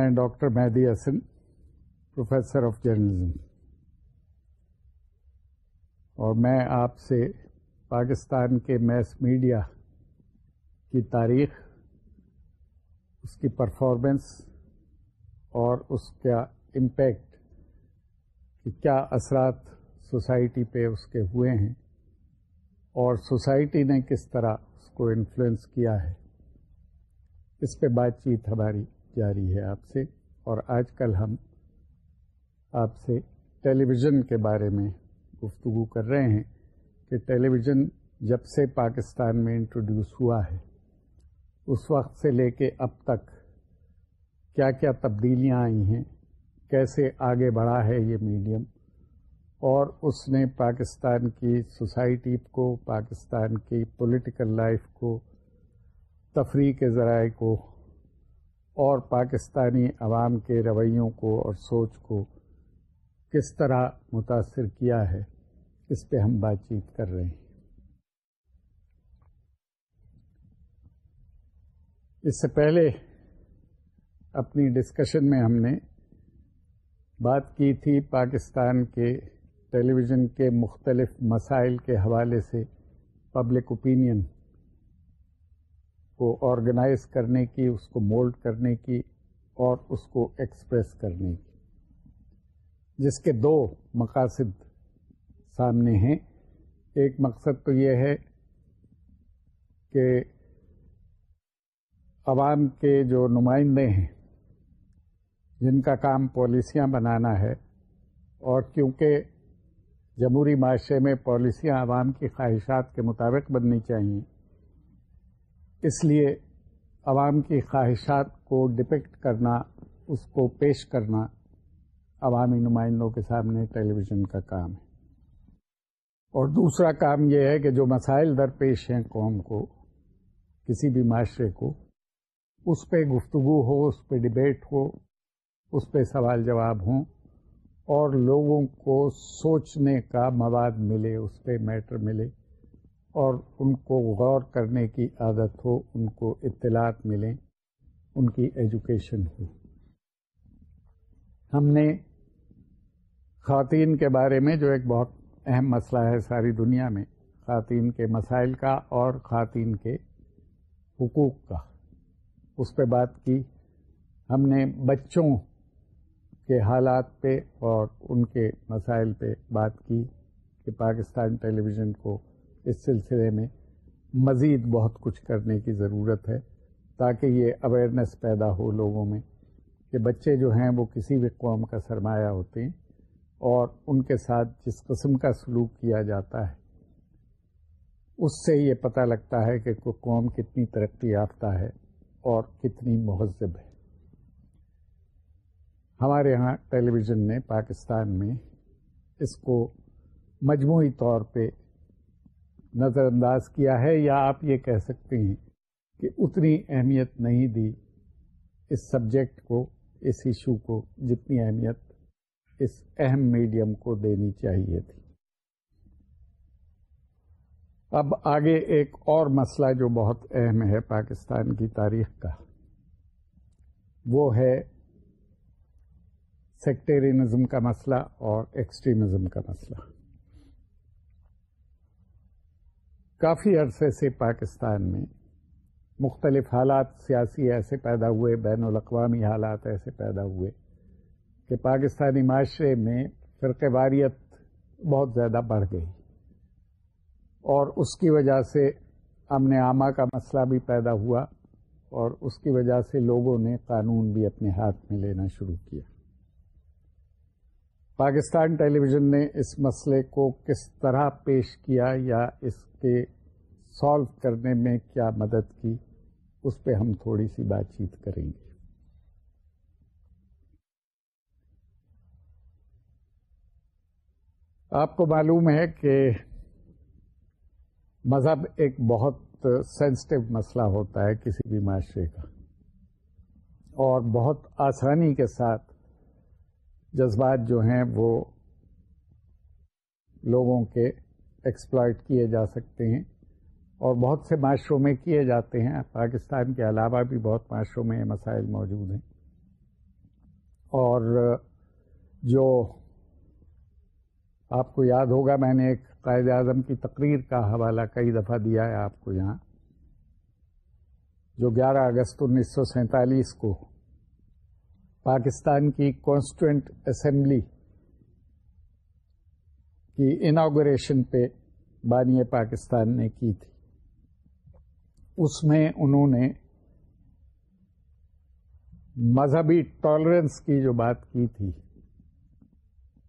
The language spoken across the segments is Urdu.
میں doctor Mehdi Hasan, professor of journalism. اور میں آپ سے پاکستان کے میس میڈیا کی تاریخ، اس کی پرفارمنس اور اس کا امپیکٹ کہ کیا اثرات سوسائٹی پہ اس کے ہوئے ہیں اور سوسائٹی نے کس طرح اس کو انفلوئنس کیا ہے۔ اس پہ بات چیت ہماری جاری ہے آپ سے اور آج کل ہم آپ سے ٹیلی ویژن کے بارے میں گفتگو کر رہے ہیں کہ ٹیلی ویژن جب سے پاکستان میں انٹروڈیوس ہوا ہے، اس وقت سے لے کے اب تک کیا کیا تبدیلیاں آئی ہیں، کیسے آگے بڑھا ہے یہ میڈیم اور اس نے پاکستان کی سوسائٹی کو، پاکستان کی پولیٹیکل لائف کو، تفریح کے ذرائع کو اور پاکستانی عوام کے رویوں کو اور سوچ کو کس طرح متاثر کیا ہے، اس پہ ہم بات چیت کر رہے ہیں۔ اس سے پہلے اپنی ڈسکشن میں ہم نے بات کی تھی پاکستان کے ٹیلی ویژن کے مختلف مسائل کے حوالے سے پبلک اوپینین کو آرگنائز کرنے کی، اس کو مولڈ کرنے کی اور اس کو ایکسپریس کرنے کی۔ جس کے دو مقاصد سامنے ہیں۔ ایک مقصد تو یہ ہے کہ عوام کے جو نمائندے ہیں، جن کا کام پالیسیاں بنانا ہے اور کیونکہ جمہوری معاشرے میں پالیسیاں عوام کی خواہشات کے مطابق بننی چاہیے اس لیے عوام کی خواہشات کو ڈپیکٹ کرنا، اس کو پیش کرنا عوامی نمائندوں کے سامنے ٹیلی ویژن کا کام ہے۔ اور دوسرا کام یہ ہے کہ جو مسائل درپیش ہیں قوم کو، کسی بھی معاشرے کو، اس پہ گفتگو ہو، اس پہ ڈبیٹ ہو، اس پہ سوال جواب ہوں اور لوگوں کو سوچنے کا مواد ملے، اس پہ میٹر ملے۔ اور ان کو غور کرنے کی عادت ہو، ان کو اطلاعات ملیں، ان کی ایجوکیشن ہو۔ ہم نے خواتین کے بارے میں جو ایک بہت اہم مسئلہ ہے ساری دنیا میں، خواتین کے مسائل کا اور خواتین کے حقوق کا، اس پہ بات کی۔ ہم نے بچوں کے حالات پہ اور ان کے مسائل پہ بات کی کہ پاکستان ٹیلی ویژن کو اس سلسلے میں مزید بہت کچھ کرنے کی ضرورت ہے تاکہ یہ اویئرنیس پیدا ہو لوگوں میں کہ بچے جو ہیں وہ کسی بھی قوم کا سرمایہ ہوتے ہیں اور ان کے ساتھ جس قسم کا سلوک کیا جاتا ہے، اس سے یہ پتہ لگتا ہے کہ کوئی قوم کتنی ترقی یافتہ ہے اور کتنی مہذب ہے۔ ہمارے ہاں ٹیلی ویژن نے پاکستان میں اس کو مجموعی طور پہ نظر انداز کیا ہے یا آپ یہ کہہ سکتے ہیں کہ اتنی اہمیت نہیں دی اس سبجیکٹ کو، اس ایشو کو جتنی اہمیت اس اہم میڈیم کو دینی چاہیے تھی۔ اب آگے ایک اور مسئلہ جو بہت اہم ہے پاکستان کی تاریخ کا، وہ ہے سیکٹرینزم کا مسئلہ اور ایکسٹریمزم کا مسئلہ۔ کافی عرصے سے پاکستان میں مختلف حالات سیاسی ایسے پیدا ہوئے، بین الاقوامی حالات ایسے پیدا ہوئے کہ پاکستانی معاشرے میں فرق واریت بہت زیادہ بڑھ گئی اور اس کی وجہ سے امن عامہ کا مسئلہ بھی پیدا ہوا اور اس کی وجہ سے لوگوں نے قانون بھی اپنے ہاتھ میں لینا شروع کیا۔ پاکستان ٹیلی ویژن نے اس مسئلے کو کس طرح پیش کیا یا اس کے سالو کرنے میں کیا مدد کی، اس پہ ہم تھوڑی سی بات چیت کریں گے۔ آپ کو معلوم ہے کہ مذہب ایک بہت سینسٹو مسئلہ ہوتا ہے کسی بھی معاشرے کا۔ اور بہت آسانی کے ساتھ جذبات جو ہیں وہ لوگوں کے ایکسپلائٹ کیے جا سکتے ہیں اور بہت سے معاشروں میں کیے جاتے ہیں۔ پاکستان کے علاوہ بھی بہت معاشروں میں یہ مسائل موجود ہیں۔ اور جو آپ کو یاد ہوگا، میں نے ایک قائد اعظم کی تقریر کا حوالہ کئی دفعہ دیا ہے آپ کو یہاں، جو گیارہ اگست انیس سو سینتالیس کو پاکستان کی کانسٹیٹوئنٹ اسمبلی کی اناگوریشن پہ بانی پاکستان نے کی تھی۔ اس میں انہوں نے مذہبی ٹالرنس کی جو بات کی تھی،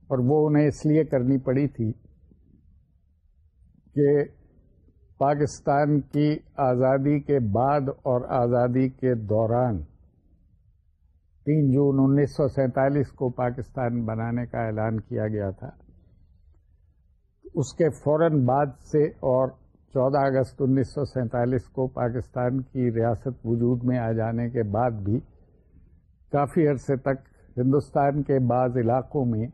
اور وہ انہیں اس لیے کرنی پڑی تھی کہ پاکستان کی آزادی کے بعد اور آزادی کے دوران تین جون انیس سو سینتالیس کو پاکستان بنانے کا اعلان کیا گیا تھا۔ اس کے فوراً بعد سے اور چودہ اگست انیس سو سینتالیس کو پاکستان کی ریاست وجود میں آ جانے کے بعد بھی کافی عرصے تک ہندوستان کے بعض علاقوں میں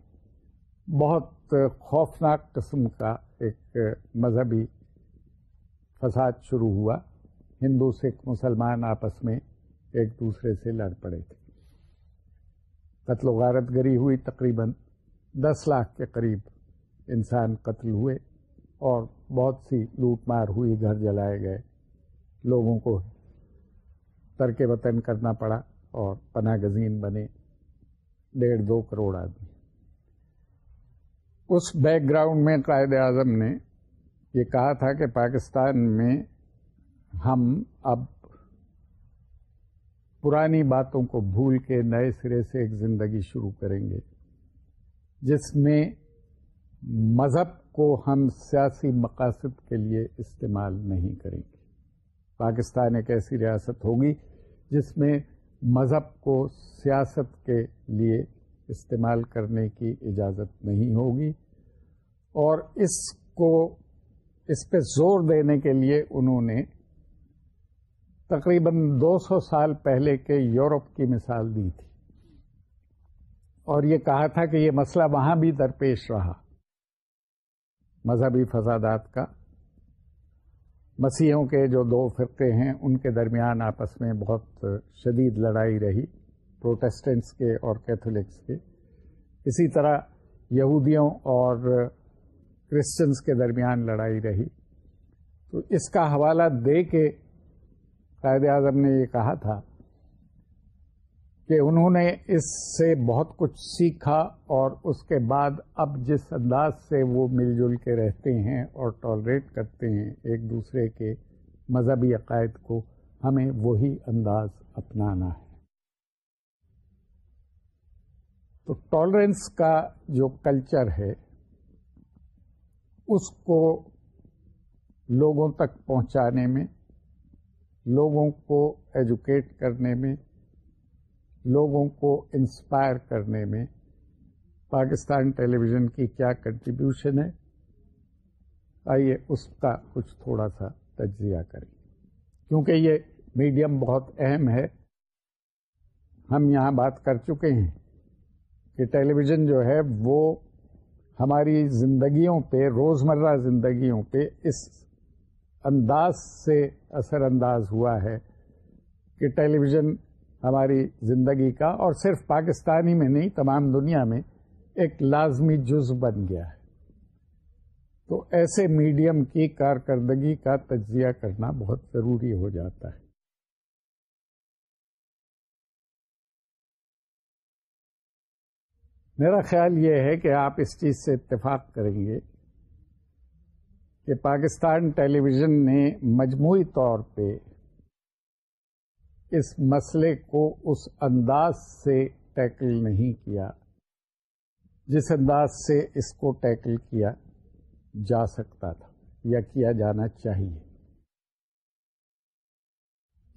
بہت خوفناک قسم کا ایک مذہبی فساد شروع ہوا۔ ہندو، سکھ، مسلمان آپس میں ایک دوسرے سے لڑ پڑے تھے۔ قتل و غارت گری ہوئی تقریباً دس لاکھ کے قریب۔ انسان قتل ہوئے اور بہت سی لوٹ مار ہوئی گھر جلائے گئے۔ لوگوں کو ترک وطن کرنا پڑا اور پناہ گزین بنے ڈیڑھ دو کروڑ آدمی۔ اس بیک گراؤنڈ میں قائد اعظم نے یہ کہا تھا کہ پاکستان میں ہم اب پرانی باتوں کو بھول کے نئے سرے سے ایک زندگی شروع کریں گے، جس میں مذہب کو ہم سیاسی مقاصد کے لیے استعمال نہیں کریں گے۔ پاکستان ایک ایسی ریاست ہوگی جس میں مذہب کو سیاست کے لیے استعمال کرنے کی اجازت نہیں ہوگی اور اس کو اس پہ زور دینے کے لیے انہوں نے تقریباً دو سو سال پہلے کے یورپ کی مثال دی تھی۔ اور یہ کہا تھا کہ یہ مسئلہ وہاں بھی درپیش رہا۔ مذہبی فسادات کا۔ مسیحوں کے جو دو فرقے ہیں، ان کے درمیان آپس میں بہت شدید لڑائی رہی، پروٹیسٹنٹس کے اور کیتھولکس کے۔ اسی طرح یہودیوں اور کرسچنس کے درمیان لڑائی رہی۔ تو اس کا حوالہ دے کے قائد اعظم نے یہ کہا تھا کہ انہوں نے اس سے بہت کچھ سیکھا اور اس کے بعد اب جس انداز سے وہ مل جل کے رہتے ہیں اور ٹالریٹ کرتے ہیں ایک دوسرے کے مذہبی عقائد کو، ہمیں وہی انداز اپنانا ہے۔ تو ٹالرنس کا جو کلچر ہے، اس کو لوگوں تک پہنچانے میں، لوگوں کو ایجوکیٹ کرنے میں لوگوں کو انسپائر کرنے میں پاکستان ٹیلی ویژن کی کیا کنٹریبیوشن ہے؟ آئیے اس کا کچھ تھوڑا سا تجزیہ کریں۔ کیونکہ یہ میڈیم بہت اہم ہے، ہم یہاں بات کر چکے ہیں کہ ٹیلی ویژن جو ہے وہ ہماری زندگیوں پہ، روزمرہ زندگیوں پہ اس انداز سے اثر انداز ہوا ہے کہ ٹیلی ویژن ہماری زندگی کا، اور صرف پاکستانی میں نہیں، تمام دنیا میں ایک لازمی جز بن گیا ہے۔ تو ایسے میڈیم کی کارکردگی کا تجزیہ کرنا بہت ضروری ہو جاتا ہے۔ میرا خیال یہ ہے کہ آپ اس چیز سے اتفاق کریں گے کہ پاکستان ٹیلی ویژن نے مجموعی طور پہ اس مسئلے کو اس انداز سے ٹیکل نہیں کیا جس انداز سے اس کو ٹیکل کیا جا سکتا تھا یا کیا جانا چاہیے۔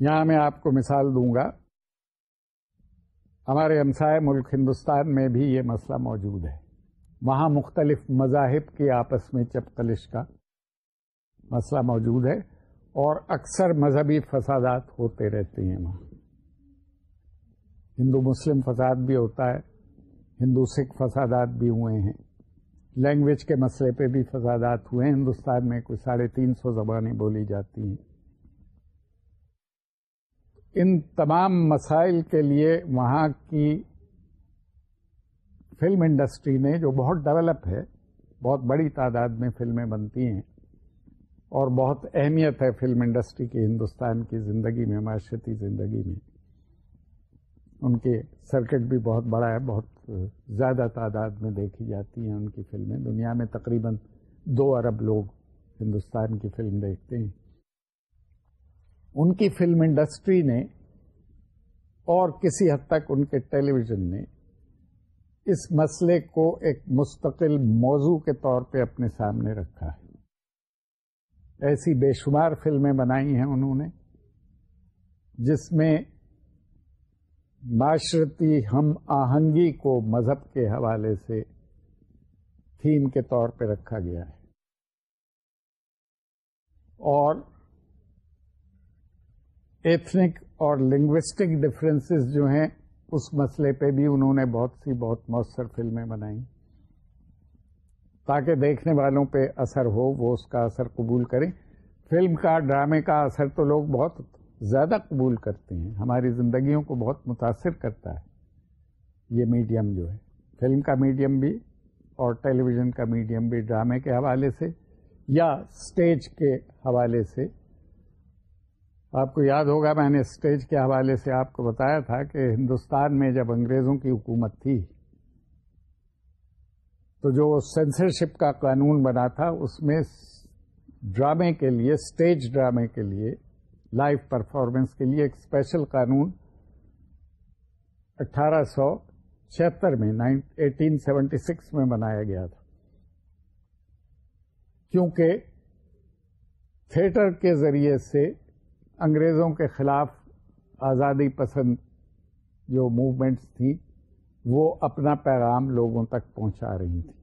یہاں میں آپ کو مثال دوں گا۔ ہمارے ہمسائے ملک ہندوستان میں بھی یہ مسئلہ موجود ہے۔ وہاں مختلف مذاہب کی آپس میں چپکلش کا مسئلہ موجود ہے۔ اور اکثر مذہبی فسادات ہوتے رہتے ہیں وہاں۔ ہندو مسلم فساد بھی ہوتا ہے، ہندو سکھ فسادات بھی ہوئے ہیں۔ لینگویج کے مسئلے پہ بھی فسادات ہوئے ہیں۔ ہندوستان میں کوئی ساڑھے تین سو زبانیں بولی جاتی ہیں۔ ان تمام مسائل کے لیے وہاں کی فلم انڈسٹری نے جو بہت ڈیولپ ہے، بہت بڑی تعداد میں فلمیں بنتی ہیں۔ اور بہت اہمیت ہے فلم انڈسٹری کی ہندوستان کی زندگی میں، معاشرتی زندگی میں۔ ان کے سرکٹ بھی بہت بڑا ہے، بہت زیادہ تعداد میں دیکھی جاتی ہیں ان کی فلمیں۔ دنیا میں تقریباً دو ارب لوگ ہندوستان کی فلم دیکھتے ہیں۔ ان کی فلم انڈسٹری نے اور کسی حد تک ان کے ٹیلی ویژن نے اس مسئلے کو ایک مستقل موضوع کے طور پہ اپنے سامنے رکھا ہے۔ ایسی بے شمار فلمیں بنائی ہیں انہوں نے، جس میں معاشرتی ہم آہنگی کو مذہب کے حوالے سے تھیم کے طور پہ رکھا گیا ہے۔ اور ایتھنک اور لنگوسٹک ڈفرینسز جو ہیں، اس مسئلے پہ بھی انہوں نے بہت سی، بہت مؤثر فلمیں بنائی۔ تاکہ دیکھنے والوں پہ اثر ہو، وہ اس کا اثر قبول کریں۔ فلم کا، ڈرامے کا اثر تو لوگ بہت زیادہ قبول کرتے ہیں۔ ہماری زندگیوں کو بہت متاثر کرتا ہے۔ یہ میڈیم جو ہے۔ فلم کا میڈیم بھی اور ٹیلی ویژن کا میڈیم بھی ڈرامے کے حوالے سے یا اسٹیج کے حوالے سے۔ آپ کو یاد ہوگا، میں نے اسٹیج کے حوالے سے آپ کو بتایا تھا کہ ہندوستان میں جب انگریزوں کی حکومت تھی تو جو سینسرشپ کا قانون بنا تھا، اس میں ڈرامے کے لیے اسٹیج ڈرامے کے لیے لائیو پرفارمنس کے لیے ایک اسپیشل قانون اٹھارہ سو چھہتر میں ایٹین سیونٹی سکس میں بنایا گیا تھا۔ کیونکہ تھیٹر کے ذریعے سے انگریزوں کے خلاف آزادی پسند جو موومنٹس تھیں وہ اپنا پیغام لوگوں تک پہنچا رہی تھیں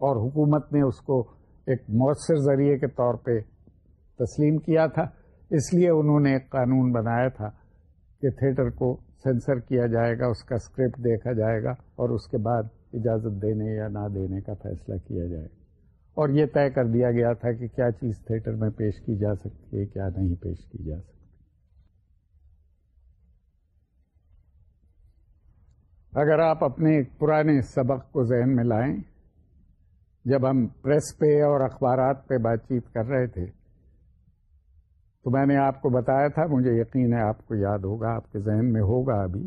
اور حکومت نے اس کو ایک مؤثر ذریعے کے طور پہ تسلیم کیا تھا۔ اس لیے انہوں نے ایک قانون بنایا تھا کہ تھیٹر کو سینسر کیا جائے گا، اس کا اسکرپٹ دیکھا جائے گا اور اس کے بعد اجازت دینے یا نہ دینے کا فیصلہ کیا جائے۔ گا اور یہ طے کر دیا گیا تھا کہ کیا چیز تھیٹر میں پیش کی جا سکتی ہے، کیا نہیں پیش کی جا سکتی۔ اگر آپ اپنے پرانے سبق کو ذہن میں لائیں، جب ہم پریس پہ اور اخبارات پہ بات چیت کر رہے تھے، تو میں نے آپ کو بتایا تھا، مجھے یقین ہے آپ کو یاد ہوگا، آپ کے ذہن میں ہوگا ابھی،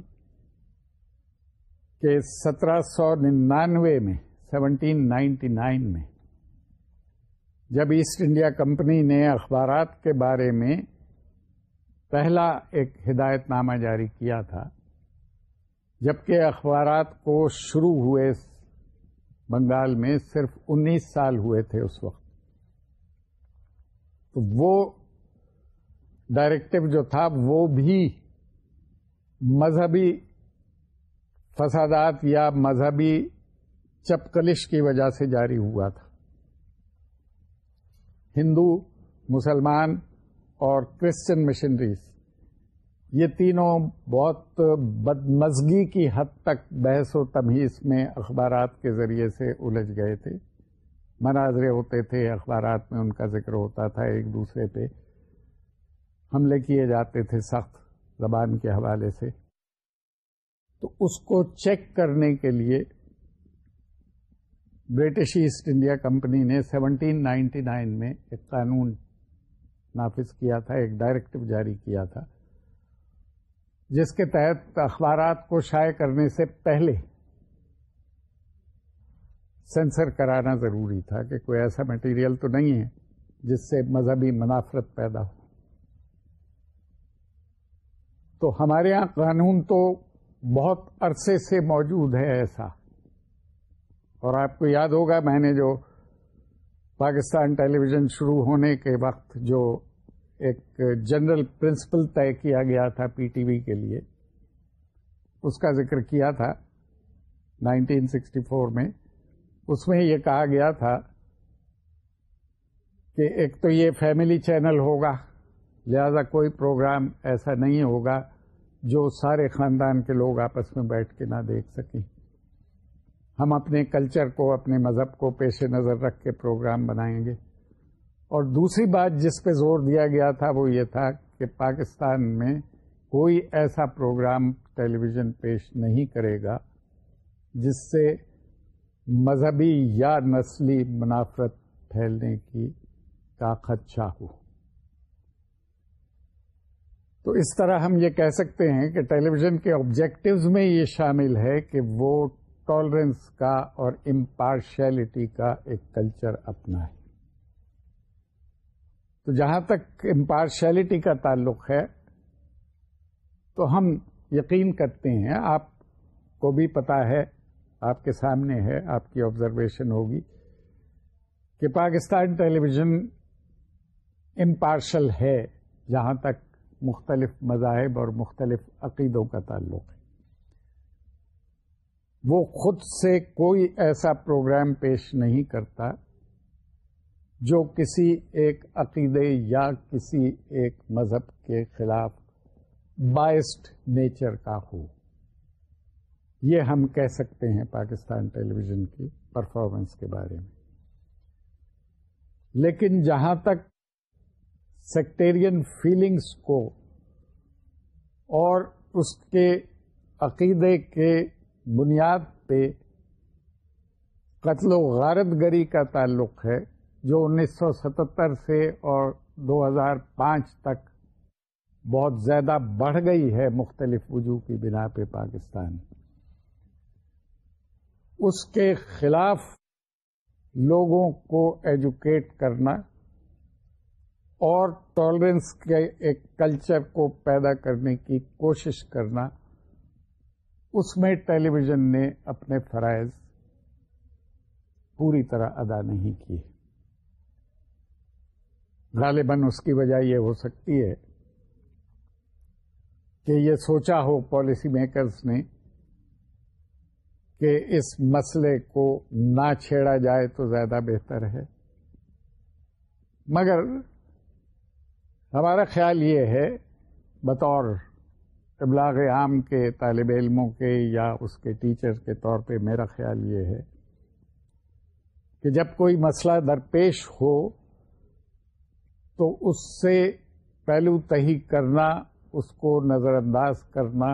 کہ سترہ سو ننانوے میں، سیونٹین نائنٹی نائن میں، جب ایسٹ انڈیا کمپنی نے اخبارات کے بارے میں پہلا ایک ہدایت نامہ جاری کیا تھا جبکہ اخبارات کو شروع ہوئے بنگال میں صرف انیس سال ہوئے تھے اس وقت۔ تو وہ ڈائریکٹو جو تھا، وہ بھی مذہبی فسادات یا مذہبی چپکلش کی وجہ سے جاری ہوا تھا۔ ہندو، مسلمان اور کرسچن مشنریز یہ تینوں بہت بدمزگی کی حد تک بحث و تمیز میں اخبارات کے ذریعے سے الجھ گئے تھے۔ مناظرے ہوتے تھے، اخبارات میں ان کا ذکر ہوتا تھا ایک دوسرے پہ۔ حملے کیے جاتے تھے سخت زبان کے حوالے سے۔ تو اس کو چیک کرنے کے لیے برٹش ایسٹ انڈیا کمپنی نے سیونٹین نائنٹی نائن میں ایک قانون نافذ کیا تھا، ایک ڈائریکٹو جاری کیا تھا۔ جس کے تحت اخبارات کو شائع کرنے سے پہلے سینسر کرانا ضروری تھا کہ کوئی ایسا مٹیریل تو نہیں ہے جس سے مذہبی منافرت پیدا ہو۔ تو ہمارے یہاں قانون تو بہت عرصے سے موجود ہے ایسا۔ اور آپ کو یاد ہوگا میں نے جو پاکستان ٹیلی ویژن شروع ہونے کے وقت جو ایک جنرل پرنسپل طے کیا گیا تھا پی ٹی وی کے لیے۔ اس کا ذکر کیا تھا 1964 میں۔ اس میں یہ کہا گیا تھا کہ ایک تو یہ فیملی چینل ہوگا، لہذا کوئی پروگرام ایسا نہیں ہوگا جو سارے خاندان کے لوگ آپس میں بیٹھ کے نہ دیکھ سکیں۔ ہم اپنے کلچر کو، اپنے مذہب کو پیش نظر رکھ کے پروگرام بنائیں گے۔ اور دوسری بات جس پہ زور دیا گیا تھا وہ یہ تھا کہ پاکستان میں کوئی ایسا پروگرام ٹیلی ویژن پیش نہیں کرے گا جس سے مذہبی یا نسلی منافرت پھیلنے کی کا خدشہ ہو۔ تو اس طرح ہم یہ کہہ سکتے ہیں کہ ٹیلی ویژن کے آبجیکٹوز میں یہ شامل ہے کہ وہ ٹالرنس کا اور امپارشلٹی کا ایک کلچر اپنا ہے۔ تو جہاں تک امپارشلٹی کا تعلق ہے، تو ہم یقین کرتے ہیں، آپ کو بھی پتا ہے، آپ کے سامنے ہے، آپ کی آبزرویشن ہوگی کہ پاکستان ٹیلی ویژن امپارشل ہے، جہاں تک مختلف مذاہب اور مختلف عقیدوں کا تعلق ہے۔ وہ خود سے کوئی ایسا پروگرام پیش نہیں کرتا جو کسی ایک عقیدے یا کسی ایک مذہب کے خلاف بائسڈ نیچر کا ہو۔ یہ ہم کہہ سکتے ہیں پاکستان ٹیلی ویژن کی پرفارمنس کے بارے میں۔ لیکن جہاں تک سیکٹیرین فیلنگس کو اور اس کے عقیدے کے بنیاد پہ قتل و غارت گری کا تعلق ہے جو انیس سو ستتر سے اور دو ہزار پانچ تک بہت زیادہ بڑھ گئی ہے مختلف وجوہ کی بنا پہ پاکستان۔ اس کے خلاف لوگوں کو ایجوکیٹ کرنا اور ٹالرنس کے ایک کلچر کو پیدا کرنے کی کوشش کرنا، اس میں ٹیلی ویژن نے اپنے فرائض پوری طرح ادا نہیں کیے۔ غالباً اس کی وجہ یہ ہو سکتی ہے کہ یہ سوچا ہو پالیسی میکرز نے کہ اس مسئلے کو نہ چھیڑا جائے تو زیادہ بہتر ہے۔ مگر ہمارا خیال یہ ہے، بطور ابلاغ عام کے طالب علموں کے یا اس کے ٹیچر کے طور پہ میرا خیال یہ ہے کہ جب کوئی مسئلہ درپیش ہو تو اس سے پہلو تہی کرنا، اس کو نظر انداز کرنا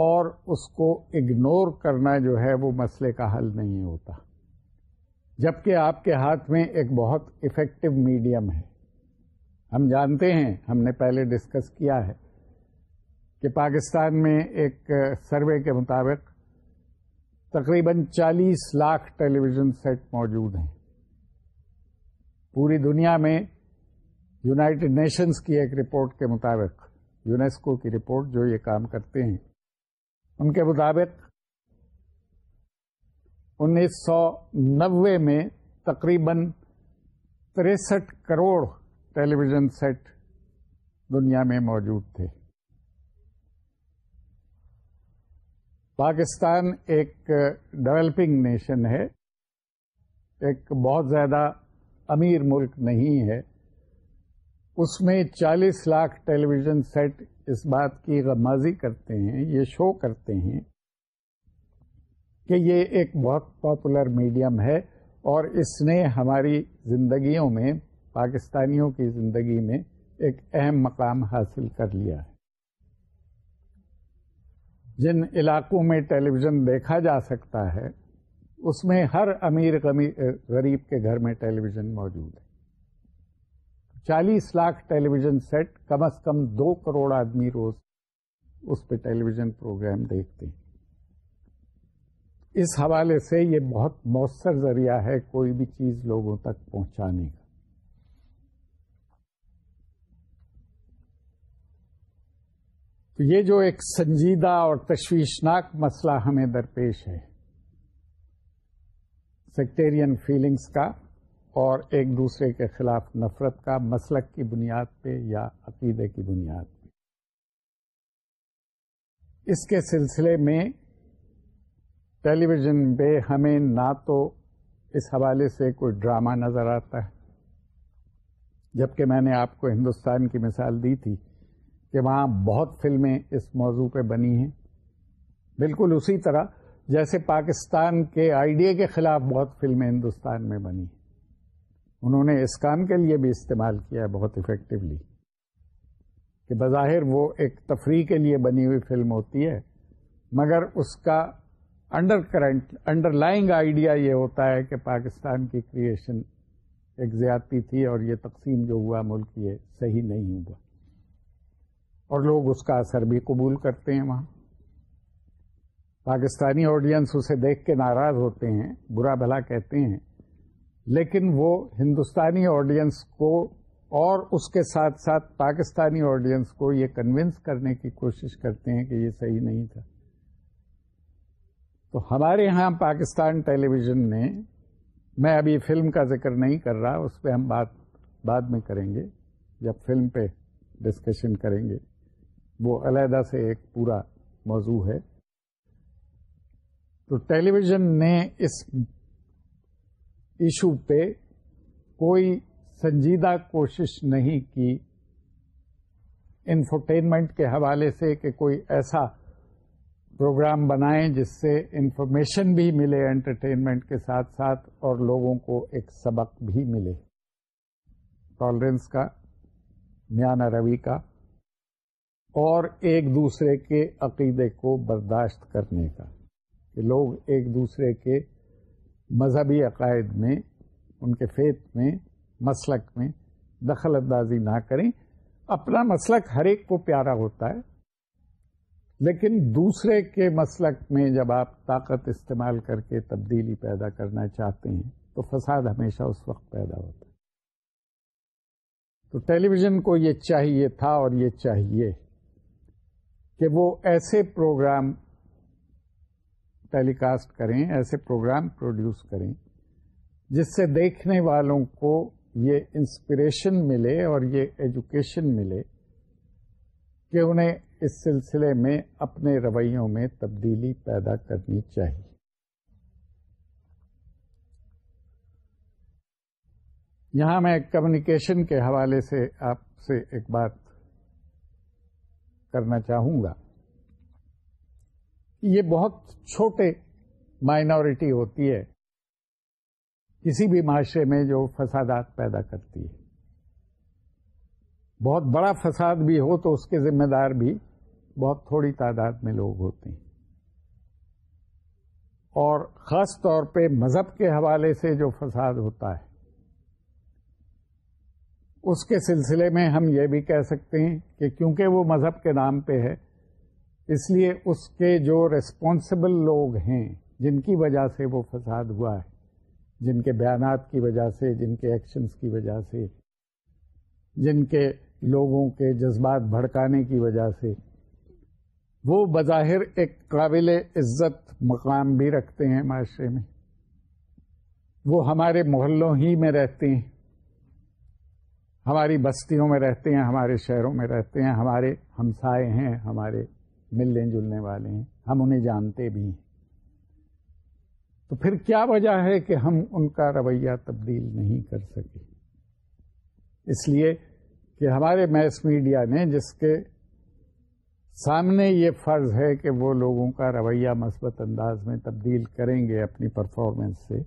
اور اس کو اگنور کرنا جو ہے وہ مسئلے کا حل نہیں ہوتا۔ جبکہ آپ کے ہاتھ میں ایک بہت افیکٹو میڈیم ہے۔ ہم جانتے ہیں، ہم نے پہلے ڈسکس کیا ہے کہ پاکستان میں ایک سروے کے مطابق تقریباً چالیس لاکھ ٹیلی ویژن سیٹ موجود ہیں۔ پوری دنیا میں یونائٹڈ نیشنز کی ایک رپورٹ کے مطابق، یونیسکو کی رپورٹ جو یہ کام کرتے ہیں۔ ان کے مطابق، انیس سو نوے میں تقریباً تریسٹھ کروڑ ٹیلی ویژن سیٹ دنیا میں موجود تھے۔ پاکستان ایک ڈیولپنگ نیشن ہے۔ ایک بہت زیادہ امیر ملک نہیں ہے۔ اس میں چالیس لاکھ ٹیلی ویژن سیٹ اس بات کی غمازی کرتے ہیں، یہ شو کرتے ہیں کہ یہ ایک بہت پاپولر میڈیم ہے اور اس نے ہماری زندگیوں میں، پاکستانیوں کی زندگی میں ایک اہم مقام حاصل کر لیا ہے۔ جن علاقوں میں ٹیلی ویژن دیکھا جا سکتا ہے اس میں ہر امیر غریب کے گھر میں ٹیلی ویژن موجود ہے۔ چالیس لاکھ ٹیلی ویژن سیٹ، کم از کم دو کروڑ آدمی روز اس پہ ٹیلی ویژن پروگرام دیکھتے ہیں۔ اس حوالے سے یہ بہت مؤثر ذریعہ ہے کوئی بھی چیز لوگوں تک پہنچانے کا۔ تو یہ جو ایک سنجیدہ اور تشویشناک مسئلہ ہمیں درپیش ہے سیکٹیرین فیلنگس کا اور ایک دوسرے کے خلاف نفرت کا، مسلک کی بنیاد پہ یا عقیدے کی بنیاد پہ۔ اس کے سلسلے میں ٹیلی ویژن پہ ہمیں نہ تو اس حوالے سے کوئی ڈرامہ نظر آتا ہے۔ جبکہ میں نے آپ کو ہندوستان کی مثال دی تھی کہ وہاں بہت فلمیں اس موضوع پہ بنی ہیں۔ بالکل اسی طرح جیسے پاکستان کے آئیڈیا کے خلاف بہت فلمیں ہندوستان میں بنی انہوں نے اس کام کے لیے بھی استعمال کیا ہے بہت افیکٹولی کہ بظاہر وہ ایک تفریح کے لیے بنی ہوئی فلم ہوتی ہے، مگر اس کا undercurrent underlying idea یہ ہوتا ہے کہ پاکستان کی کریشن ایک زیادتی تھی اور یہ تقسیم جو ہوا ملک یہ صحیح نہیں ہوا۔ اور لوگ اس کا اثر بھی قبول کرتے ہیں وہاں۔ پاکستانی آڈینس اسے دیکھ کے ناراض ہوتے ہیں، برا بھلا کہتے ہیں، لیکن وہ ہندوستانی آڈینس کو اور اس کے ساتھ ساتھ پاکستانی آڈینس کو یہ کنونس کرنے کی کوشش کرتے ہیں کہ یہ صحیح نہیں تھا۔ تو ہمارے ہاں پاکستان ٹیلی ویژن نے، میں ابھی فلم کا ذکر نہیں کر رہا، اس پہ ہم بات، بعد میں کریں گے۔ جب فلم پہ ڈسکشن کریں گے، وہ علیحدہ سے ایک پورا موضوع ہے۔ تو ٹیلی ویژن نے اس ایشو پہ کوئی سنجیدہ کوشش نہیں کی انفرٹینمنٹ کے حوالے سے کہ کوئی ایسا پروگرام بنائیں جس سے انفارمیشن بھی ملے انٹرٹینمنٹ کے ساتھ ساتھ اور لوگوں کو ایک سبق بھی ملے۔ ٹالرنس کا میانہ روی کا، اور ایک دوسرے کے عقیدے کو برداشت کرنے کا۔ کہ لوگ ایک دوسرے کے مذہبی عقائد میں، ان کے فیت میں، مسلک میں دخل اندازی نہ کریں۔ اپنا مسلک ہر ایک کو پیارا ہوتا ہے، لیکن دوسرے کے مسلک میں جب آپ طاقت استعمال کر کے تبدیلی پیدا کرنا چاہتے ہیں، تو فساد ہمیشہ اس وقت پیدا ہوتا ہے۔ تو ٹیلی ویژن کو یہ چاہیے تھا اور یہ چاہیے کہ وہ ایسے پروگرام ٹیلی کاسٹ کریں، ایسے پروگرام پروڈیوس کریں جس سے دیکھنے والوں کو یہ انسپریشن ملے اور یہ ایجوکیشن ملے کہ انہیں اس سلسلے میں اپنے رویوں میں تبدیلی پیدا کرنی چاہیے۔ یہاں میں کمیونیکیشن کے حوالے سے آپ سے ایک بات کرنا چاہوں گا۔ یہ بہت چھوٹے مائنورٹی ہوتی ہے۔ کسی بھی معاشرے میں جو فسادات پیدا کرتی ہے۔ بہت بڑا فساد بھی ہو تو اس کے ذمہ دار بھی بہت تھوڑی تعداد میں لوگ ہوتے ہیں۔ اور خاص طور پہ مذہب کے حوالے سے جو فساد ہوتا ہے، اس کے سلسلے میں ہم یہ بھی کہہ سکتے ہیں کہ کیونکہ وہ مذہب کے نام پہ ہے اس لیے اس کے جو ریسپانسبل لوگ ہیں، جن کی وجہ سے وہ فساد ہوا ہے، جن کے بیانات کی وجہ سے، جن کے ایکشنز کی وجہ سے، جن کے لوگوں کے جذبات بھڑکانے کی وجہ سے، وہ بظاہر ایک قابل عزت مقام بھی رکھتے ہیں معاشرے میں۔ وہ ہمارے محلوں ہی میں رہتے ہیں، ہماری بستیوں میں رہتے ہیں، ہمارے شہروں میں رہتے ہیں، ہمارے ہمسائے ہیں، ہمارے ملنے جلنے والے ہیں، ہم انہیں جانتے بھی ہیں۔ تو پھر کیا وجہ ہے کہ ہم ان کا رویہ تبدیل نہیں کر سکے؟ اس لیے کہ ہمارے میس میڈیا نے جس کے سامنے یہ فرض ہے کہ وہ لوگوں کا رویہ مثبت انداز میں تبدیل کریں گے اپنی پرفارمنس سے،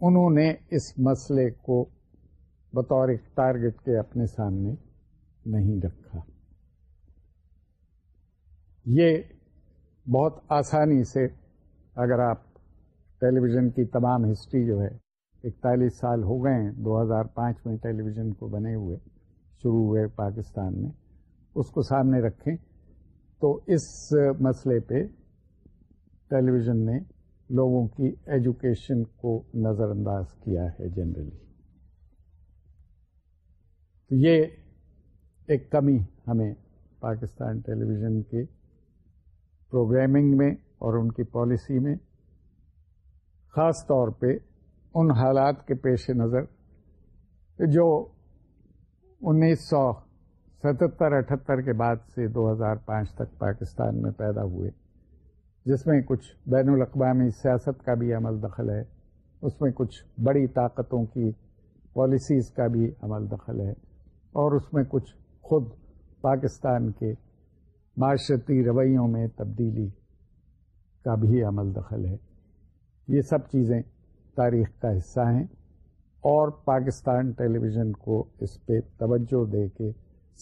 انہوں نے اس مسئلے کو بطور ایک ٹارگٹ کے اپنے سامنے نہیں رکھا۔ یہ بہت آسانی سے اگر آپ ٹیلی ویژن کی تمام ہسٹری جو ہے اکتالیس سال ہو گئے ہیں، دو ہزار پانچ میں ٹیلی ویژن کو بنے ہوئے، شروع ہوئے پاکستان میں، اس کو سامنے رکھیں تو اس مسئلے پہ ٹیلی ویژن نے لوگوں کی ایجوکیشن کو نظر انداز کیا ہے جنرلی۔ تو یہ ایک کمی ہمیں پاکستان ٹیلی ویژن کے پروگرامنگ میں اور ان کی پالیسی میں، خاص طور پہ ان حالات کے پیش نظر جو انیس سو ستہتر اٹھہتر کے بعد سے دو ہزار پانچ تک پاکستان میں پیدا ہوئے، جس میں کچھ بین الاقوامی سیاست کا بھی عمل دخل ہے، اس میں کچھ بڑی طاقتوں کی پالیسیز کا بھی عمل دخل ہے، اور اس میں کچھ خود پاکستان کے معاشرتی رویوں میں تبدیلی کا بھی عمل دخل ہے۔ یہ سب چیزیں تاریخ کا حصہ ہیں اور پاکستان ٹیلی ویژن کو اس پہ توجہ دے کے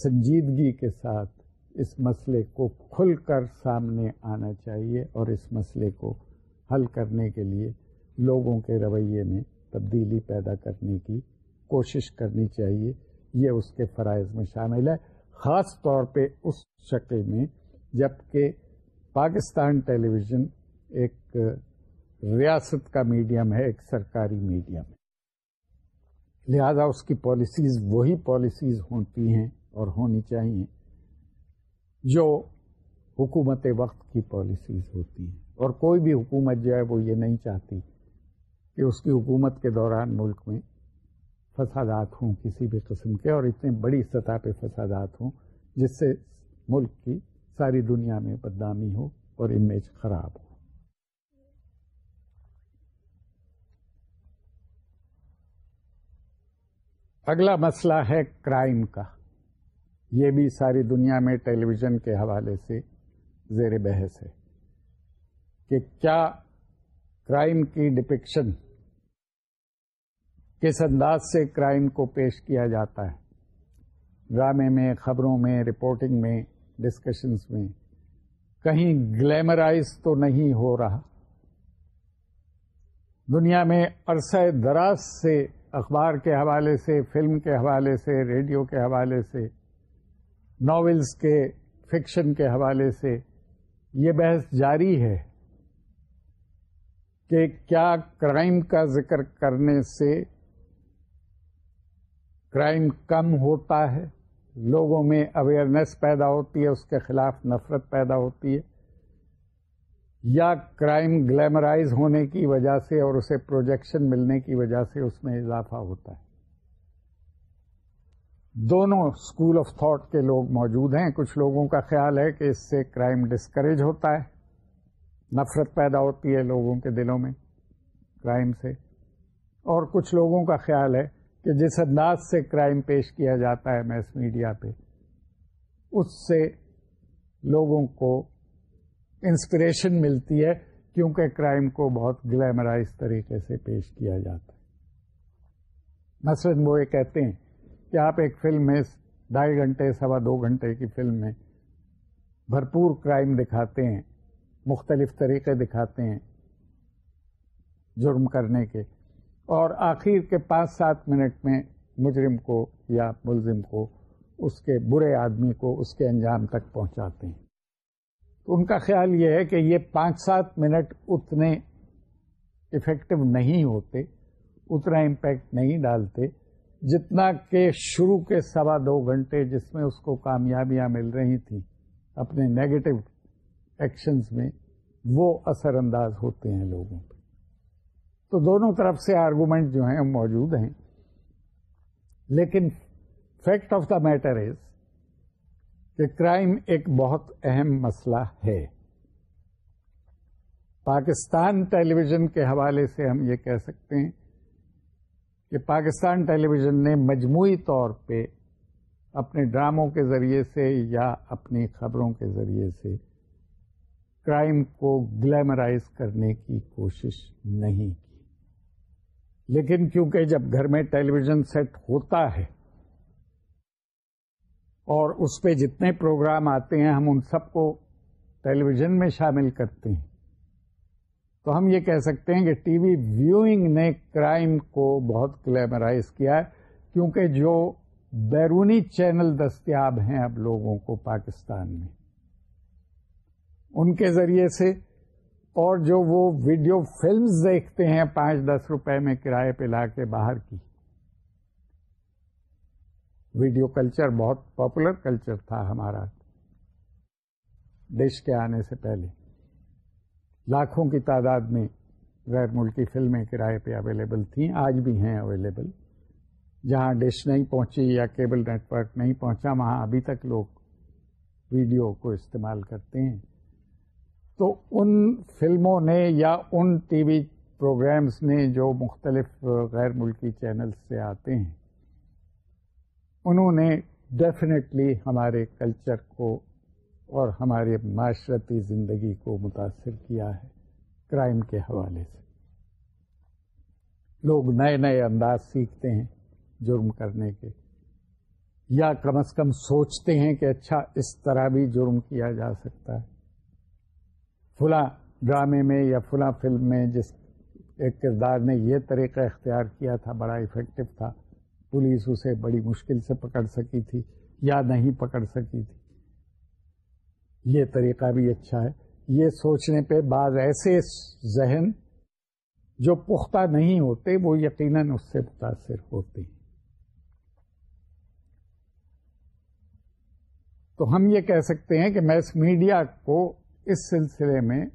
سنجیدگی کے ساتھ اس مسئلے کو کھل کر سامنے آنا چاہیے اور اس مسئلے کو حل کرنے کے لیے لوگوں کے رویے میں تبدیلی پیدا کرنے کی کوشش کرنی چاہیے۔ یہ اس کے فرائض میں شامل ہے۔ خاص طور پہ اس شکل میں، جبکہ پاکستان ٹیلی ویژن ایک ریاست کا میڈیم ہے، ایک سرکاری میڈیم ہے۔ لہذا اس کی پالیسیز، وہی پالیسیز ہوتی ہیں اور ہونی چاہیے جو حکومت وقت کی پالیسیز ہوتی ہیں۔ اور کوئی بھی حکومت جو ہے وہ یہ نہیں چاہتی کہ اس کی حکومت کے دوران ملک میں فسادات ہوں کسی بھی قسم کے، اور اتنے بڑی سطح پہ فسادات ہوں جس سے ملک کی ساری دنیا میں بدنامی ہو اور امیج خراب ہو۔ اگلا مسئلہ ہے کرائم کا۔ یہ بھی ساری دنیا میں ٹیلی ویژن کے حوالے سے زیر بحث ہے کہ کیا کرائم کی ڈپکشن کس انداز سے کرائم کو پیش کیا جاتا ہے؟ ڈرامے میں، خبروں میں، رپورٹنگ میں ڈسکشنز میں۔ کہیں گلیمرائز تو نہیں ہو رہا۔ دنیا میں عرصہ دراز سے اخبار کے حوالے سے، فلم کے حوالے سے، ریڈیو کے حوالے سے، ناولز کے، فکشن کے حوالے سے یہ بحث جاری ہے کہ کیا کرائم کا ذکر کرنے سے کرائم کم ہوتا ہے، لوگوں میں اویئرنیس پیدا ہوتی ہے، اس کے خلاف نفرت پیدا ہوتی ہے۔ یا کرائم گلیمرائز ہونے کی وجہ سے اور اسے پروجیکشن ملنے کی وجہ سے اس میں اضافہ ہوتا ہے۔ دونوں اسکول آف تھاٹ کے لوگ موجود ہیں۔ کچھ لوگوں کا خیال ہے کہ اس سے کرائم ڈسکریج ہوتا ہے، نفرت پیدا ہوتی ہے لوگوں کے دلوں میں کرائم سے۔ اور کچھ لوگوں کا خیال ہے کہ جس انداز سے کرائم پیش کیا جاتا ہے میس میڈیا پہ، اس سے لوگوں کو انسپریشن ملتی ہے کیونکہ کرائم کو بہت گلیمرائز طریقے سے پیش کیا جاتا ہے۔ مثلاً وہ یہ کہتے ہیں کہ آپ ایک فلم میں ڈھائی گھنٹے، سوا دو گھنٹے کی فلم میں بھرپور کرائم دکھاتے ہیں، مختلف طریقے دکھاتے ہیں جرم کرنے کے۔ اور آخر کے پانچ سات منٹ میں مجرم کو یا ملزم کو، اس کے برے آدمی کو اس کے انجام تک پہنچاتے ہیں۔ تو ان کا خیال یہ ہے کہ یہ پانچ سات منٹ اتنے افیکٹو نہیں ہوتے، اتنا امپیکٹ نہیں ڈالتے جتنا کہ شروع کے سوا دو گھنٹے جس میں اس کو کامیابیاں مل رہی تھیں اپنے نیگیٹو ایکشنز میں، وہ اثر انداز ہوتے ہیں لوگوں۔ تو دونوں طرف سے آرگومنٹ جو ہیں موجود ہیں۔ لیکن fact of the matter is کہ کرائم ایک بہت اہم مسئلہ ہے۔ پاکستان ٹیلی ویژن کے حوالے سے ہم یہ کہہ سکتے ہیں کہ پاکستان ٹیلی ویژن نے مجموعی طور پہ اپنے ڈراموں کے ذریعے سے یا اپنی خبروں کے ذریعے سے کرائم کو گلیمرائز کرنے کی کوشش نہیں کی۔ لیکن کیونکہ جب گھر میں ٹیلی ویژن سیٹ ہوتا ہے اور اس پہ جتنے پروگرام آتے ہیں، ہم ان سب کو ٹیلی ویژن میں شامل کرتے ہیں۔ تو ہم یہ کہہ سکتے ہیں کہ ٹی وی ویوئنگ نے کرائم کو بہت کلیمرائز کیا ہے، کیونکہ جو بیرونی چینل دستیاب ہیں اب لوگوں کو پاکستان میں، ان کے ذریعے سے اور جو وہ ویڈیو فلمز دیکھتے ہیں پانچ دس روپے میں کرائے پہ لا کے باہر کی۔ ویڈیو کلچر بہت پاپولر کلچر تھا ہمارا۔ ڈش کے آنے سے پہلے۔ لاکھوں کی تعداد میں غیر ملکی فلمیں کرائے پہ اویلیبل تھیں، آج بھی ہیں اویلیبل۔ جہاں ڈش نہیں پہنچی یا کیبل نیٹ ورک نہیں پہنچا، وہاں ابھی تک لوگ ویڈیو کو استعمال کرتے ہیں۔ تو ان فلموں نے یا ان ٹی وی پروگرامز نے جو مختلف غیر ملکی چینلز سے آتے ہیں، انہوں نے ڈیفینیٹلی ہمارے کلچر کو اور ہمارے معاشرتی زندگی کو متاثر کیا ہے کرائم کے حوالے سے۔ لوگ نئے نئے انداز سیکھتے ہیں جرم کرنے کے، یا کم از کم سوچتے ہیں کہ اچھا اس طرح بھی جرم کیا جا سکتا ہے۔ فلاں ڈرامے میں یا فلاں فلم میں جس ایک کردار نے یہ طریقہ اختیار کیا تھا، بڑا افیکٹو تھا، پولیس اسے بڑی مشکل سے پکڑ سکی تھی یا نہیں پکڑ سکی تھی۔ یہ طریقہ بھی اچھا ہے۔ یہ سوچنے پہ بعض ایسے ذہن جو پختہ نہیں ہوتے، وہ یقیناً اس سے متاثر ہوتے ہیں۔ تو ہم یہ کہہ سکتے ہیں کہ میس میڈیا کو اس سلسلے میں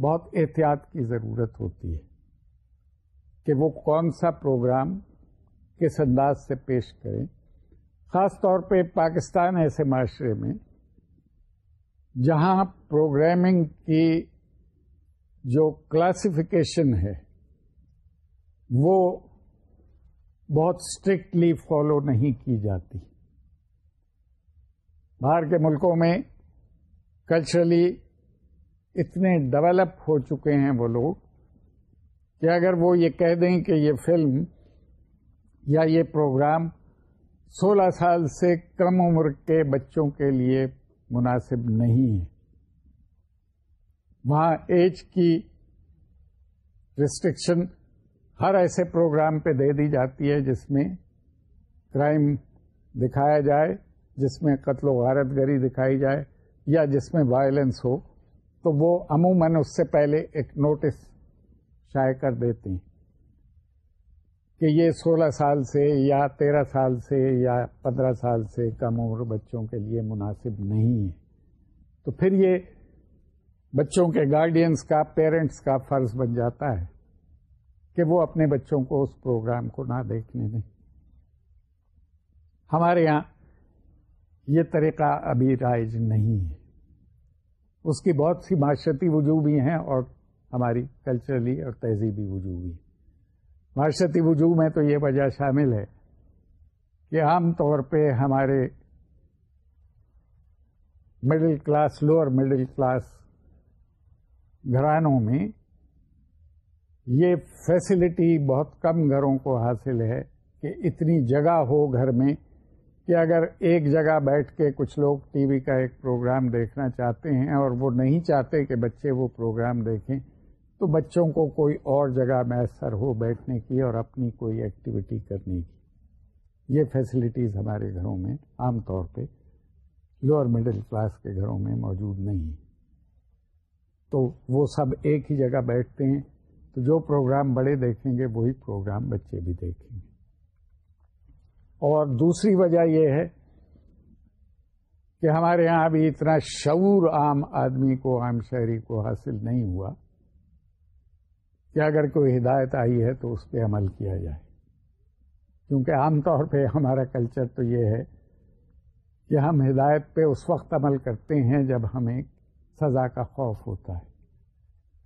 بہت احتیاط کی ضرورت ہوتی ہے کہ وہ کون سا پروگرام کس انداز سے پیش کریں۔ خاص طور پہ پاکستان ایسے معاشرے میں جہاں پروگرامنگ کی جو کلاسیفیکیشن ہے، وہ بہت اسٹرکٹلی فالو نہیں کی جاتی۔ باہر کے ملکوں میں کلچرلی اتنے ڈیولپ ہو چکے ہیں وہ لوگ کہ اگر وہ یہ کہہ دیں کہ یہ فلم یا یہ پروگرام سولہ سال سے کم عمر کے بچوں کے لیے مناسب نہیں ہے۔ وہاں ایج کی ریسٹرکشن ہر ایسے پروگرام پہ دے دی جاتی ہے جس میں کرائم دکھایا جائے، جس میں قتل و غارت گری دکھائی جائے۔ یا جس میں وائلنس ہو، تو وہ عموماً اس سے پہلے ایک نوٹس شائع کر دیتے ہیں کہ یہ سولہ سال سے یا تیرہ سال سے یا پندرہ سال سے کم عمر بچوں کے لیے مناسب نہیں ہے۔ تو پھر یہ بچوں کے گارڈینس کا پیرنٹس کا فرض بن جاتا ہے کہ وہ اپنے بچوں کو اس پروگرام کو نہ دیکھنے دیں۔ ہمارے یہاں یہ طریقہ ابھی رائج نہیں ہے۔ اس کی بہت سی معاشرتی وجوہ بھی ہیں اور ہماری کلچرلی اور تہذیبی وجوہ بھی معاشرتی وجوہ میں تو یہ وجہ شامل ہے کہ عام طور پہ ہمارے middle class lower middle class گھرانوں میں یہ فیسلٹی بہت کم گھروں کو حاصل ہے کہ اتنی جگہ ہو گھر میں کہ اگر ایک جگہ بیٹھ کے کچھ لوگ ٹی وی کا ایک پروگرام دیکھنا چاہتے ہیں اور وہ نہیں چاہتے کہ بچے وہ پروگرام دیکھیں، تو بچوں کو کوئی اور جگہ میسر ہو بیٹھنے کی اور اپنی کوئی ایکٹیویٹی کرنے کی۔ یہ فیسلٹیز ہمارے گھروں میں عام طور پہ لوور مڈل کلاس کے گھروں میں موجود نہیں تو وہ سب ایک ہی جگہ بیٹھتے ہیں، تو جو پروگرام بڑے دیکھیں گے، وہی پروگرام بچے بھی دیکھیں گے۔ اور دوسری وجہ یہ ہے کہ ہمارے یہاں ابھی اتنا شعور عام آدمی کو، عام شہری کو حاصل نہیں ہوا کہ اگر کوئی ہدایت آئی ہے تو اس پہ عمل کیا جائے۔ کیونکہ عام طور پہ ہمارا کلچر تو یہ ہے کہ ہم ہدایت پہ اس وقت عمل کرتے ہیں جب ہمیں سزا کا خوف ہوتا ہے۔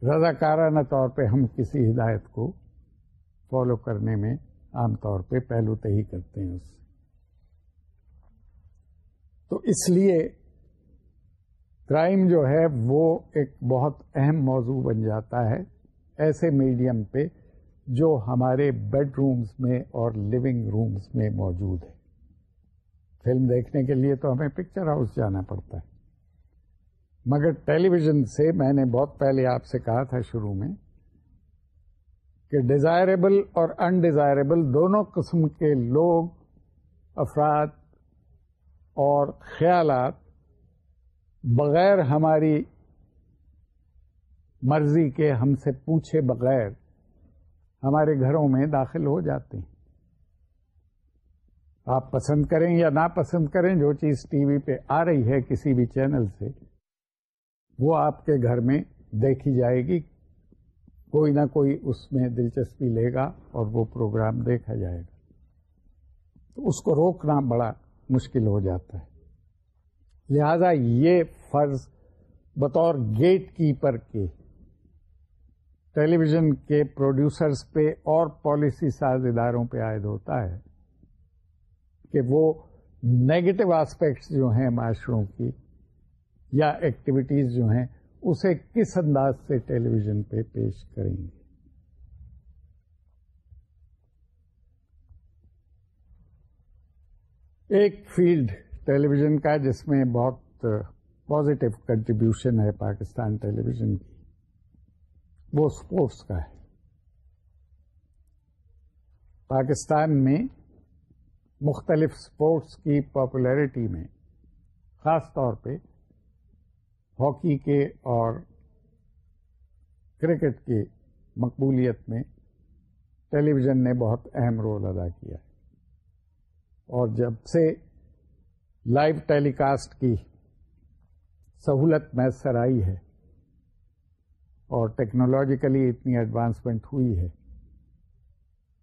رضاکارانہ طور پہ ہم کسی ہدایت کو فالو کرنے میں عام طور پہ پہلو تہی کرتے ہیں اس سے۔ تو اس لیے کرائم جو ہے وہ ایک بہت اہم موضوع بن جاتا ہے ایسے میڈیم پہ جو ہمارے بیڈ رومز میں اور لیونگ رومز میں موجود ہے۔ فلم دیکھنے کے لیے تو ہمیں پکچر ہاؤس جانا پڑتا ہے۔ مگر ٹیلی ویژن سے میں نے بہت پہلے آپ سے کہا تھا شروع میں کہ ڈیزائربل اور انڈیزائربل دونوں قسم کے لوگ، افراد اور خیالات بغیر ہماری مرضی کے ہم سے پوچھے بغیر ہمارے گھروں میں داخل ہو جاتے ہیں۔ آپ پسند کریں یا نا پسند کریں، جو چیز ٹی وی پہ آ رہی ہے کسی بھی چینل سے، وہ آپ کے گھر میں دیکھی جائے گی۔ کوئی نہ کوئی اس میں دلچسپی لے گا اور وہ پروگرام دیکھا جائے گا۔ تو اس کو روکنا بڑا مشکل ہو جاتا ہے۔ لہذا یہ فرض بطور گیٹ کیپر کے ٹیلی ویژن کے پروڈیوسرز پہ اور پالیسی ساز اداروں پہ عائد ہوتا ہے کہ وہ نیگیٹو آسپیکٹس جو ہیں معاشروں کی یا ایکٹیویٹیز جو ہیں اسے کس انداز سے ٹیلی ویژن پہ پیش کریں گے؟ ایک فیلڈ ٹیلی ویژن کا جس میں بہت پازیٹو کنٹریبیوشن ہے پاکستان ٹیلی ویژن کی۔ وہ اسپورٹس کا ہے۔ پاکستان میں مختلف اسپورٹس کی پاپولیرٹی میں، خاص طور پہ ہاکی کے اور کرکٹ کی مقبولیت میں ٹیلی ویژن نے بہت اہم رول ادا کیا ہے۔ اور جب سے لائیو ٹیلی کاسٹ کی سہولت میسر آئی ہے اور ٹیکنالوجیکلی اتنی ایڈوانسمنٹ ہوئی ہے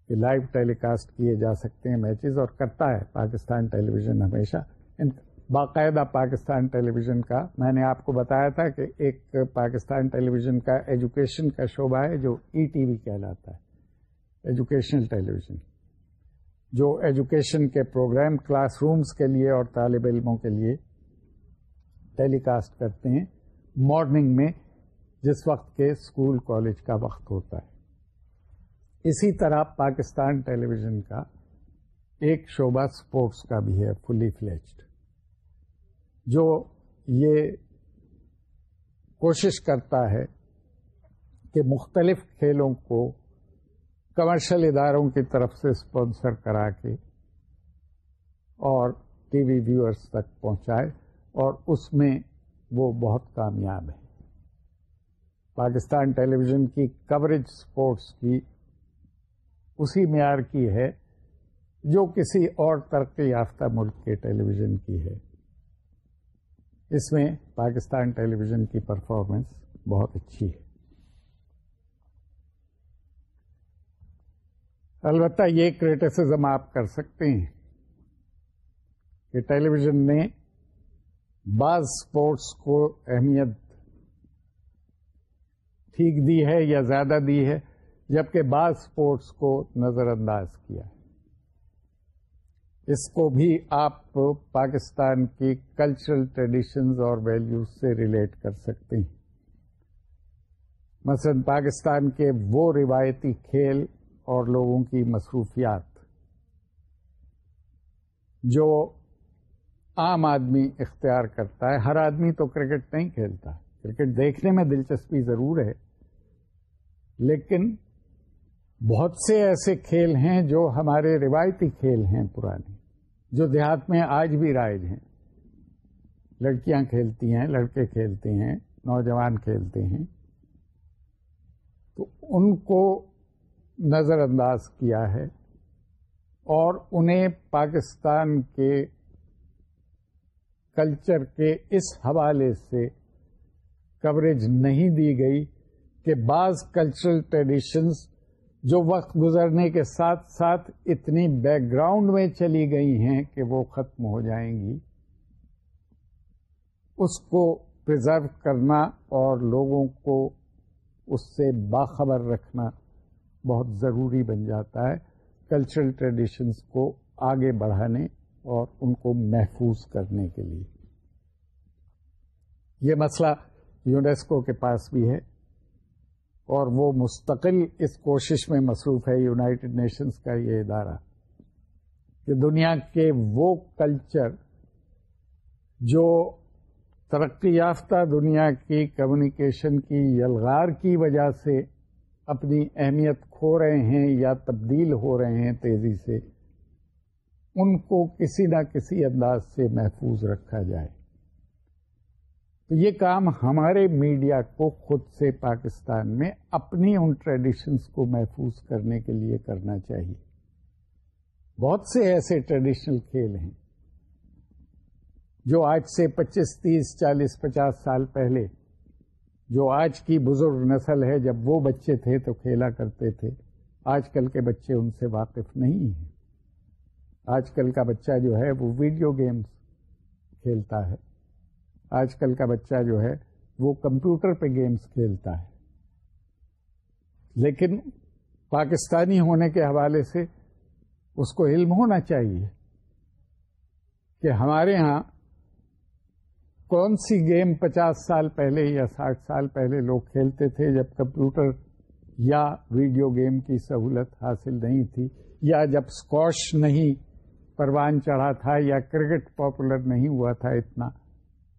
کہ لائیو ٹیلی کاسٹ کیے جا سکتے ہیں میچز اور کرتا ہے، پاکستان ٹیلی ویژن ہمیشہ باقاعدہ پاکستان ٹیلی ویژن کا میں نے آپ کو بتایا تھا کہ ایک پاکستان ٹیلی ویژن کا ایجوکیشن کا شعبہ ہے جو ای ٹی وی کہلاتا ہے، ایجوکیشنل ٹیلی ویژن جو ایجوکیشن کے پروگرام کلاس رومز کے لیے اور طالب علموں کے لیے ٹیلی کاسٹ کرتے ہیں مارننگ میں، جس وقت کے اسکول، کالج کا وقت ہوتا ہے۔ اسی طرح پاکستان ٹیلی ویژن کا ایک شعبہ اسپورٹس کا بھی ہے، فلی فلیچڈ جو یہ کوشش کرتا ہے کہ مختلف کھیلوں کو کمرشل اداروں کی طرف سے اسپانسر کرا کے اور ٹی وی ویورس تک پہنچائے اور اس میں وہ بہت کامیاب ہے پاکستان ٹیلی ویژن کی کوریج اسپورٹس کی اسی معیار کی ہے جو کسی اور ترقی یافتہ ملک کے ٹیلی ویژن کی ہے۔ اس میں پاکستان ٹیلی ویژن کی پرفارمنس بہت اچھی ہے۔ البتہ یہ کریٹیسزم آپ کر سکتے ہیں کہ ٹیلی ویژن نے بعض اسپورٹس کو اہمیت ٹھیک دی ہے یا زیادہ دی ہے، جبکہ بعض اسپورٹس کو نظر انداز کیا ہے۔ اس کو بھی آپ پاکستان کی کلچرل ٹریڈیشنز اور ویلیوز سے ریلیٹ کر سکتے ہیں۔ مثلا پاکستان کے وہ روایتی کھیل اور لوگوں کی مصروفیات جو عام آدمی اختیار کرتا ہے۔ ہر آدمی تو کرکٹ نہیں کھیلتا۔ کرکٹ دیکھنے میں دلچسپی ضرور ہے، لیکن بہت سے ایسے کھیل ہیں جو ہمارے روایتی کھیل ہیں پرانے، جو دیہات میں آج بھی رائج ہیں۔ لڑکیاں کھیلتی ہیں، لڑکے کھیلتے ہیں، نوجوان کھیلتے ہیں۔ تو ان کو نظر انداز کیا ہے اور انہیں پاکستان کے کلچر کے اس حوالے سے کوریج نہیں دی گئی کہ بعض کلچرل ٹریڈیشنز جو وقت گزرنے کے ساتھ ساتھ اتنی بیک گراؤنڈ میں چلی گئی ہیں کہ وہ ختم ہو جائیں گی، اس کو پرزرو کرنا اور لوگوں کو اس سے باخبر رکھنا بہت ضروری بن جاتا ہے کلچرل ٹریڈیشنس کو آگے بڑھانے اور ان کو محفوظ کرنے کے لیے۔ یہ مسئلہ یونیسکو کے پاس بھی ہے۔ اور وہ مستقل اس کوشش میں مصروف ہے یونائٹڈ نیشنز کا یہ ادارہ، کہ دنیا کے وہ کلچر جو ترقی یافتہ دنیا کی کمیونیکیشن کی یلغار کی وجہ سے اپنی اہمیت کھو رہے ہیں یا تبدیل ہو رہے ہیں تیزی سے، ان کو کسی نہ کسی انداز سے محفوظ رکھا جائے۔ تو یہ کام ہمارے میڈیا کو خود سے پاکستان میں اپنی ان ٹریڈیشنس کو محفوظ کرنے کے لیے کرنا چاہیے۔ بہت سے ایسے ٹریڈیشنل کھیل ہیں جو آج سے پچیس، تیس، چالیس، پچاس سال پہلے، جو آج کی بزرگ نسل ہے، جب وہ بچے تھے تو کھیلا کرتے تھے۔ آج کل کے بچے ان سے واقف نہیں ہیں۔ آج کل کا بچہ جو ہے وہ ویڈیو گیمز کھیلتا ہے۔ آج کل کا بچہ جو ہے، وہ کمپیوٹر پہ گیمز کھیلتا ہے۔ لیکن پاکستانی ہونے کے حوالے سے اس کو علم ہونا چاہیے کہ ہمارے ہاں کون سی گیم پچاس سال پہلے یا ساٹھ سال پہلے لوگ کھیلتے تھے جب کمپیوٹر یا ویڈیو گیم کی سہولت حاصل نہیں تھی، یا جب اسکواش نہیں، پروان چڑھا تھا یا کرکٹ پاپولر نہیں ہوا تھا اتنا۔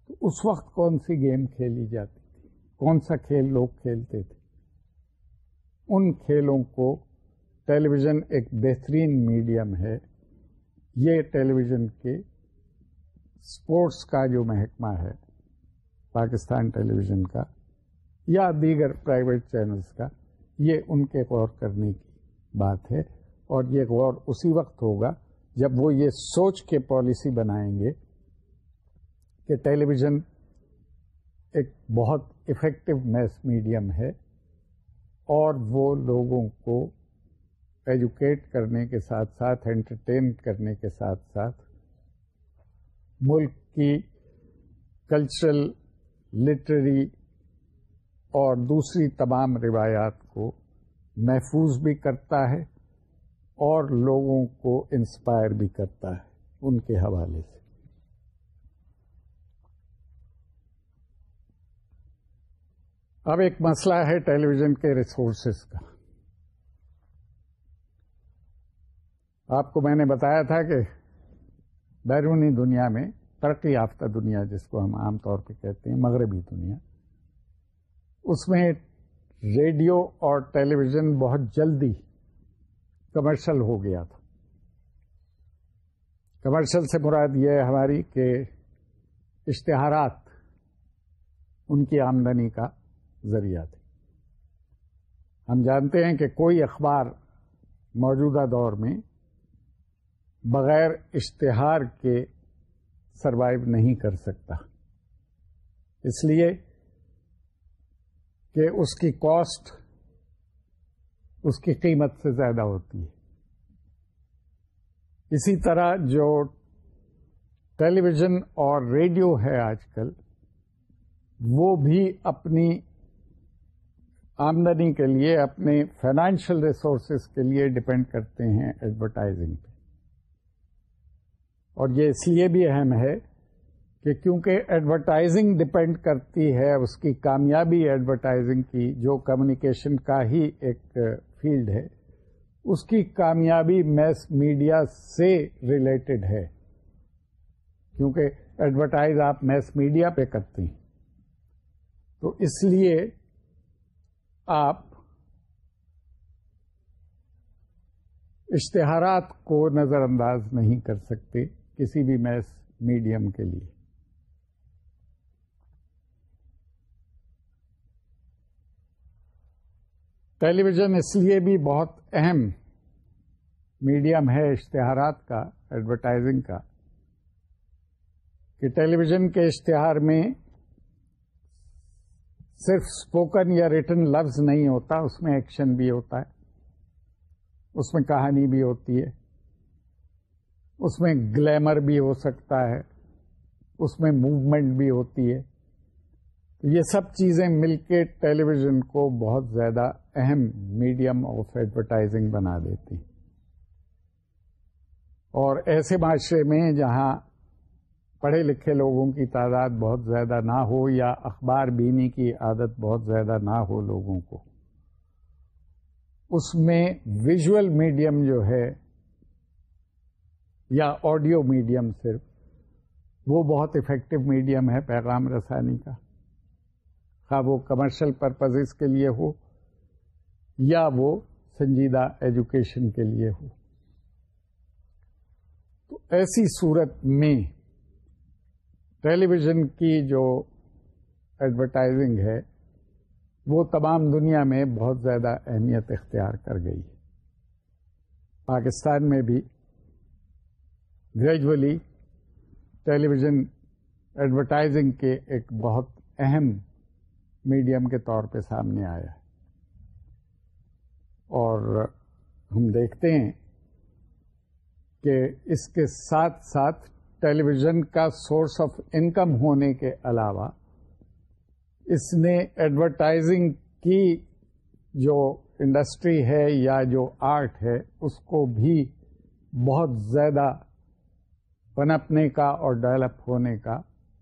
تو اس وقت کون سی گیم کھیلی جاتی تھی؟ کون سا کھیل لوگ کھیلتے تھے؟ ان کھیلوں کو ٹیلی ویژن ایک بہترین میڈیم ہے۔ یہ ٹیلی ویژن کے اسپورٹس کا جو محکمہ ہے، پاکستان ٹیلی ویژن کا یا دیگر پرائیویٹ چینلز کا، یہ ان کے غور کرنے کی بات ہے۔ اور یہ غور اسی وقت ہوگا جب وہ یہ سوچ کے پالیسی بنائیں گے کہ ٹیلی ویژن ایک بہت افیکٹو میس میڈیم ہے اور وہ لوگوں کو ایجوکیٹ کرنے کے ساتھ ساتھ انٹرٹین کرنے کے ساتھ ساتھ ملک کی کلچرل لٹری اور دوسری تمام روایات کو محفوظ بھی کرتا ہے اور لوگوں کو انسپائر بھی کرتا ہے ان کے حوالے سے۔ اب ایک مسئلہ ہے ٹیلی ویژن کے ریسورسز کا۔ آپ کو میں نے بتایا تھا کہ بیرونی دنیا میں ترقی یافتہ دنیا جس کو ہم عام طور پہ کہتے ہیں، مغربی دنیا، اس میں ریڈیو اور ٹیلی ویژن بہت جلدی کمرشل ہو گیا تھا۔ کمرشل سے مراد یہ ہے ہماری کہ اشتہارات، ان کی آمدنی کا ذریعہ تھے ہم جانتے ہیں کہ کوئی اخبار موجودہ دور میں بغیر اشتہار کے سروائیو نہیں کر سکتا۔ اس لیے کہ اس کی کاسٹ اس کی قیمت سے زیادہ ہوتی ہے۔ اسی طرح جو ٹیلی ویژن اور ریڈیو ہے آج کل، وہ بھی اپنی آمدنی کے لیے اپنے فائنینشیل ریسورسز کے لیے ڈپینڈ کرتے ہیں ایڈورٹائزنگ پہ۔ اور یہ اس لیے بھی اہم ہے کہ کیونکہ ایڈورٹائزنگ ڈپینڈ کرتی ہے اس کی کامیابی ایڈورٹائزنگ کی، جو کمیونیکیشن کا ہی ایک فیلڈ ہے، اس کی کامیابی میس میڈیا سے ریلیٹڈ ہے۔ کیونکہ ایڈورٹائز آپ میس میڈیا پہ کرتے ہیں۔ تو اس لیے آپ اشتہارات کو نظر انداز نہیں کر سکتے کسی بھی میس میڈیم کے لیے۔ ٹیلی ویژن اس لیے بھی بہت اہم میڈیم ہے اشتہارات کا، ایڈورٹائزنگ کا، کہ ٹیلی ویژن کے اشتہار میں صرف اسپوکن یا ریٹن لفظ نہیں ہوتا، اس میں ایکشن بھی ہوتا ہے، اس میں کہانی بھی ہوتی ہے، اس میں گلیمر بھی ہو سکتا ہے، اس میں موومنٹ بھی ہوتی ہے۔ یہ سب چیزیں مل کے ٹیلی ویژن کو بہت زیادہ اہم میڈیم آف ایڈورٹائزنگ بنا دیتی اور ایسے معاشرے میں جہاں پڑھے لکھے لوگوں کی تعداد بہت زیادہ نہ ہو یا اخبار بینی کی عادت بہت زیادہ نہ ہو لوگوں کو۔ اس میں ویژول میڈیم جو ہے یا آڈیو میڈیم صرف، وہ بہت افیکٹو میڈیم ہے پیغام رسانی کا۔ خواہ وہ کمرشل پرپزز کے لیے ہو یا وہ سنجیدہ ایجوکیشن کے لیے ہو۔ تو ایسی صورت میں ٹیلی ویژن کی جو ایڈورٹائزنگ ہے، وہ تمام دنیا میں بہت زیادہ اہمیت اختیار کر گئی ہے۔ پاکستان میں بھی گریجولی ٹیلی ویژن ایڈورٹائزنگ کے ایک بہت اہم میڈیم کے طور پہ سامنے آیا ہے۔ اور ہم دیکھتے ہیں کہ اس کے ساتھ ساتھ ٹیلی ویژن کا سورس آف انکم ہونے کے علاوہ اس نے ایڈورٹائزنگ کی جو انڈسٹری ہے یا جو آرٹ ہے، اس کو بھی بہت زیادہ پنپنے کا اور ڈیولپ ہونے کا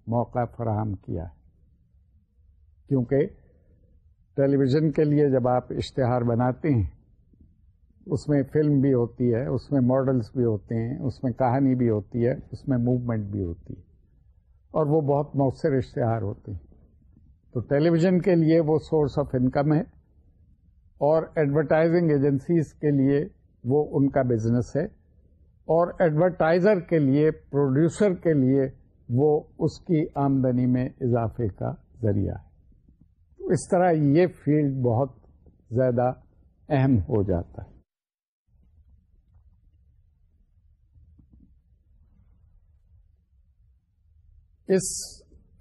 موقع فراہم کیا ہے۔ کیونکہ ٹیلی ویژن کے لیے جب آپ اشتہار بناتے ہیں اس میں فلم بھی ہوتی ہے، اس میں ماڈلس بھی ہوتے ہیں، اس میں کہانی بھی ہوتی ہے، اس میں موومنٹ بھی ہوتی ہے۔ اور وہ بہت مؤثر اشتہار ہوتے ہیں۔ تو ٹیلی ویژن کے لیے وہ سورس آف انکم ہے اور ایڈورٹائزنگ ایجنسیز کے لیے وہ ان کا بزنس ہے اور ایڈورٹائزر کے لیے پروڈیوسر کے لیے وہ اس کی آمدنی میں اضافے کا ذریعہ ہے۔ تو اس طرح یہ فیلڈ بہت زیادہ اہم ہو جاتا ہے۔ اس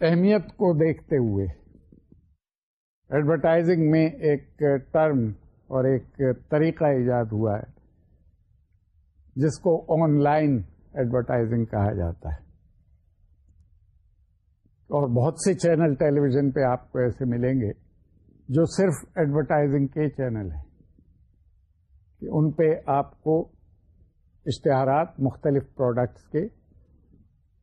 اہمیت کو دیکھتے ہوئے ایڈورٹائزنگ میں ایک ٹرم اور ایک طریقہ ایجاد ہوا ہے، جس کو آن لائن ایڈورٹائزنگ کہا جاتا ہے۔ اور بہت سے چینل ٹیلی ویژن پہ آپ کو ایسے ملیں گے جو صرف ایڈورٹائزنگ کے چینل ہیں۔ کہ ان پہ آپ کو اشتہارات، مختلف پروڈکٹس کے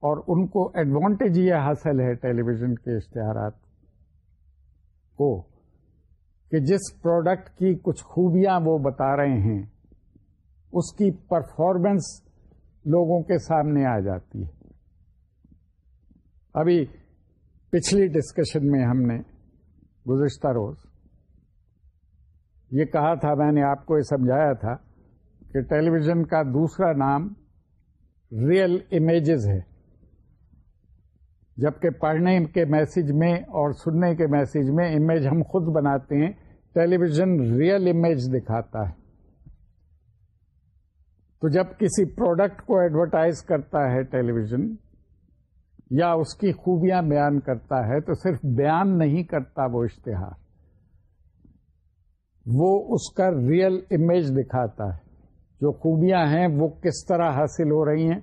اور ان کو ایڈوانٹیج یہ حاصل ہے ٹیلی ویژن کے اشتہارات کو کہ جس پروڈکٹ کی کچھ خوبیاں وہ بتا رہے ہیں، اس کی پرفارمنس لوگوں کے سامنے آ جاتی ہے۔ ابھی پچھلی ڈسکشن میں ہم نے گزشتہ روز یہ کہا تھا، میں نے آپ کو یہ سمجھایا تھا کہ ٹیلی ویژن کا دوسرا نام ریئل امیجز ہے۔ جبکہ پڑھنے کے میسج میں اور سننے کے میسج میں امیج ہم خود بناتے ہیں ٹیلی ویژن ریئل امیج دکھاتا ہے۔ تو جب کسی پروڈکٹ کو ایڈورٹائز کرتا ہے ٹیلی ویژن یا اس کی خوبیاں بیان کرتا ہے، تو صرف بیان نہیں کرتا وہ اشتہار۔ وہ اس کا ریئل امیج دکھاتا ہے۔ جو خوبیاں ہیں وہ کس طرح حاصل ہو رہی ہیں،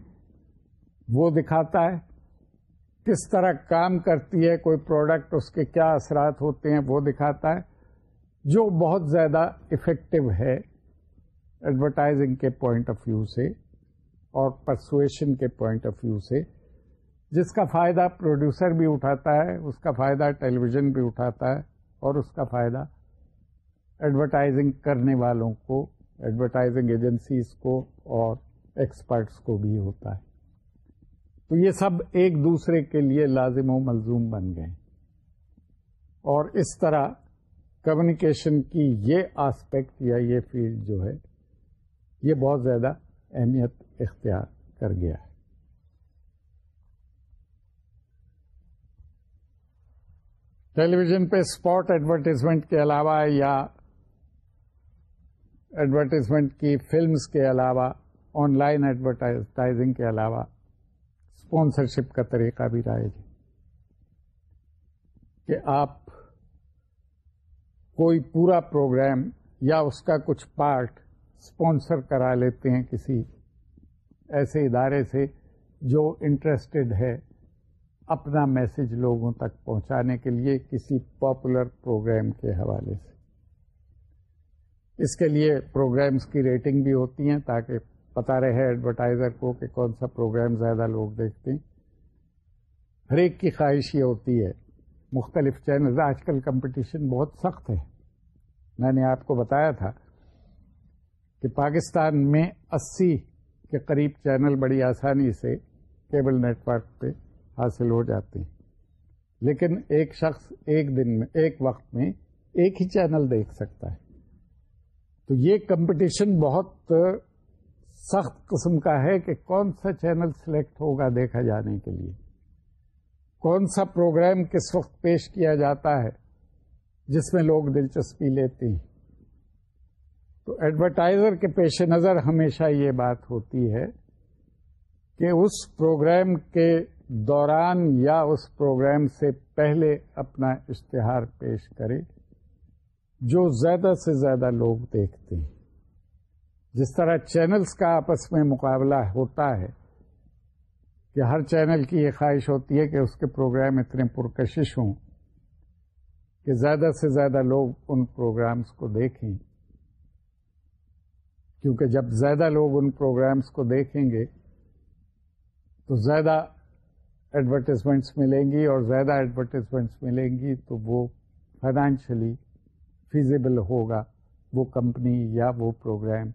وہ دکھاتا ہے۔ کس طرح کام کرتی ہے، کوئی پروڈکٹ اس کے کیا اثرات ہوتے ہیں، وہ دکھاتا ہے، جو بہت زیادہ افیکٹو ہے ایڈورٹائزنگ کے پوائنٹ آف ویو سے اور پرسویشن کے پوائنٹ آف ویو سے۔ جس کا فائدہ پروڈیوسر بھی اٹھاتا ہے، اس کا فائدہ ٹیلی ویژن بھی اٹھاتا ہے اور اس کا فائدہ ایڈورٹائزنگ کرنے والوں کو ایڈورٹائزنگ ایجنسیز کو اور ایکسپرٹس کو بھی ہوتا ہے۔ تو یہ سب ایک دوسرے کے لیے لازم و ملزوم بن گئے۔ اور اس طرح کمیونیکیشن کی یہ آسپیکٹ یا یہ فیلڈ جو ہے، یہ بہت زیادہ اہمیت اختیار کر گیا ہے۔ ٹیلی ویژن پہ اسپاٹ ایڈورٹیزمنٹ کے علاوہ یا ایڈورٹیزمنٹ کی فلمز کے علاوہ آن لائن ایڈورٹائزنگ کے علاوہ اسپانسرشپ کا طریقہ بھی رائے گی کہ آپ کوئی پورا پروگرام یا اس کا کچھ پارٹ اسپانسر کرا لیتے ہیں کسی ایسے ادارے سے جو انٹرسٹڈ ہے اپنا میسج لوگوں تک پہنچانے کے لیے کسی پاپولر پروگرام کے حوالے سے۔ اس کے لیے پروگرامز کی ریٹنگ بھی ہوتی ہیں تاکہ پتا رہے ایڈورٹائزر کو کہ کون سا پروگرام زیادہ لوگ دیکھتے ہیں۔ ہر ایک کی خواہش یہ ہوتی ہے، مختلف چینل آج کل کمپٹیشن بہت سخت ہے۔ میں نے آپ کو بتایا تھا کہ پاکستان میں اسی کے قریب چینل بڑی آسانی سے کیبل نیٹ ورک پہ حاصل ہو جاتے ہیں۔ لیکن ایک شخص ایک دن میں، ایک وقت میں ایک ہی چینل دیکھ سکتا ہے۔ تو یہ کمپٹیشن بہت سخت قسم کا ہے کہ کون سا چینل سلیکٹ ہوگا دیکھا جانے کے لیے۔ کون سا پروگرام کس وقت پیش کیا جاتا ہے، جس میں لوگ دلچسپی لیتے ہیں۔ تو ایڈورٹائزر کے پیش نظر ہمیشہ یہ بات ہوتی ہے کہ اس پروگرام کے دوران یا اس پروگرام سے پہلے اپنا اشتہار پیش کرے، جو زیادہ سے زیادہ لوگ دیکھتے ہیں۔ جس طرح چینلز کا آپس میں مقابلہ ہوتا ہے کہ ہر چینل کی یہ خواہش ہوتی ہے کہ اس کے پروگرام اتنے پرکشش ہوں کہ زیادہ سے زیادہ لوگ ان پروگرامز کو دیکھیں۔ کیونکہ جب زیادہ لوگ ان پروگرامز کو دیکھیں گے تو زیادہ ایڈورٹیزمنٹس ملیں گی اور زیادہ ایڈورٹیزمنٹس ملیں گی تو وہ فائنینشلی فیزیبل ہوگا وہ کمپنی یا وہ پروگرام۔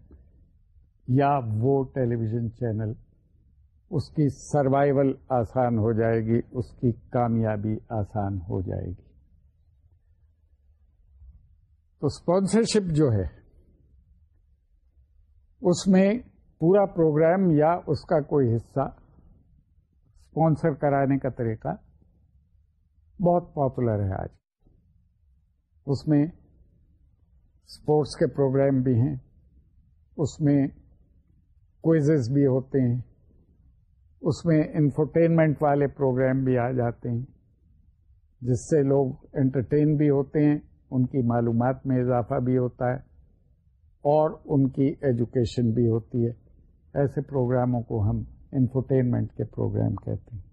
یا وہ ٹیلی ویژن چینل اس کی سروائیول آسان ہو جائے گی، اس کی کامیابی آسان ہو جائے گی۔ تو اسپانسرشپ جو ہے، اس میں پورا پروگرام یا اس کا کوئی حصہ اسپانسر کرانے کا طریقہ بہت پاپولر ہے آج۔ اس میں اسپورٹس کے پروگرام بھی ہیں، اس میں کوئزز بھی ہوتے ہیں۔ اس میں انفرٹینمنٹ والے پروگرام بھی آ جاتے ہیں، جس سے لوگ انٹرٹین بھی ہوتے ہیں، ان کی معلومات میں اضافہ بھی ہوتا ہے اور ان کی ایجوکیشن بھی ہوتی ہے۔ ایسے پروگراموں کو ہم انفرٹینمنٹ کے پروگرام کہتے ہیں۔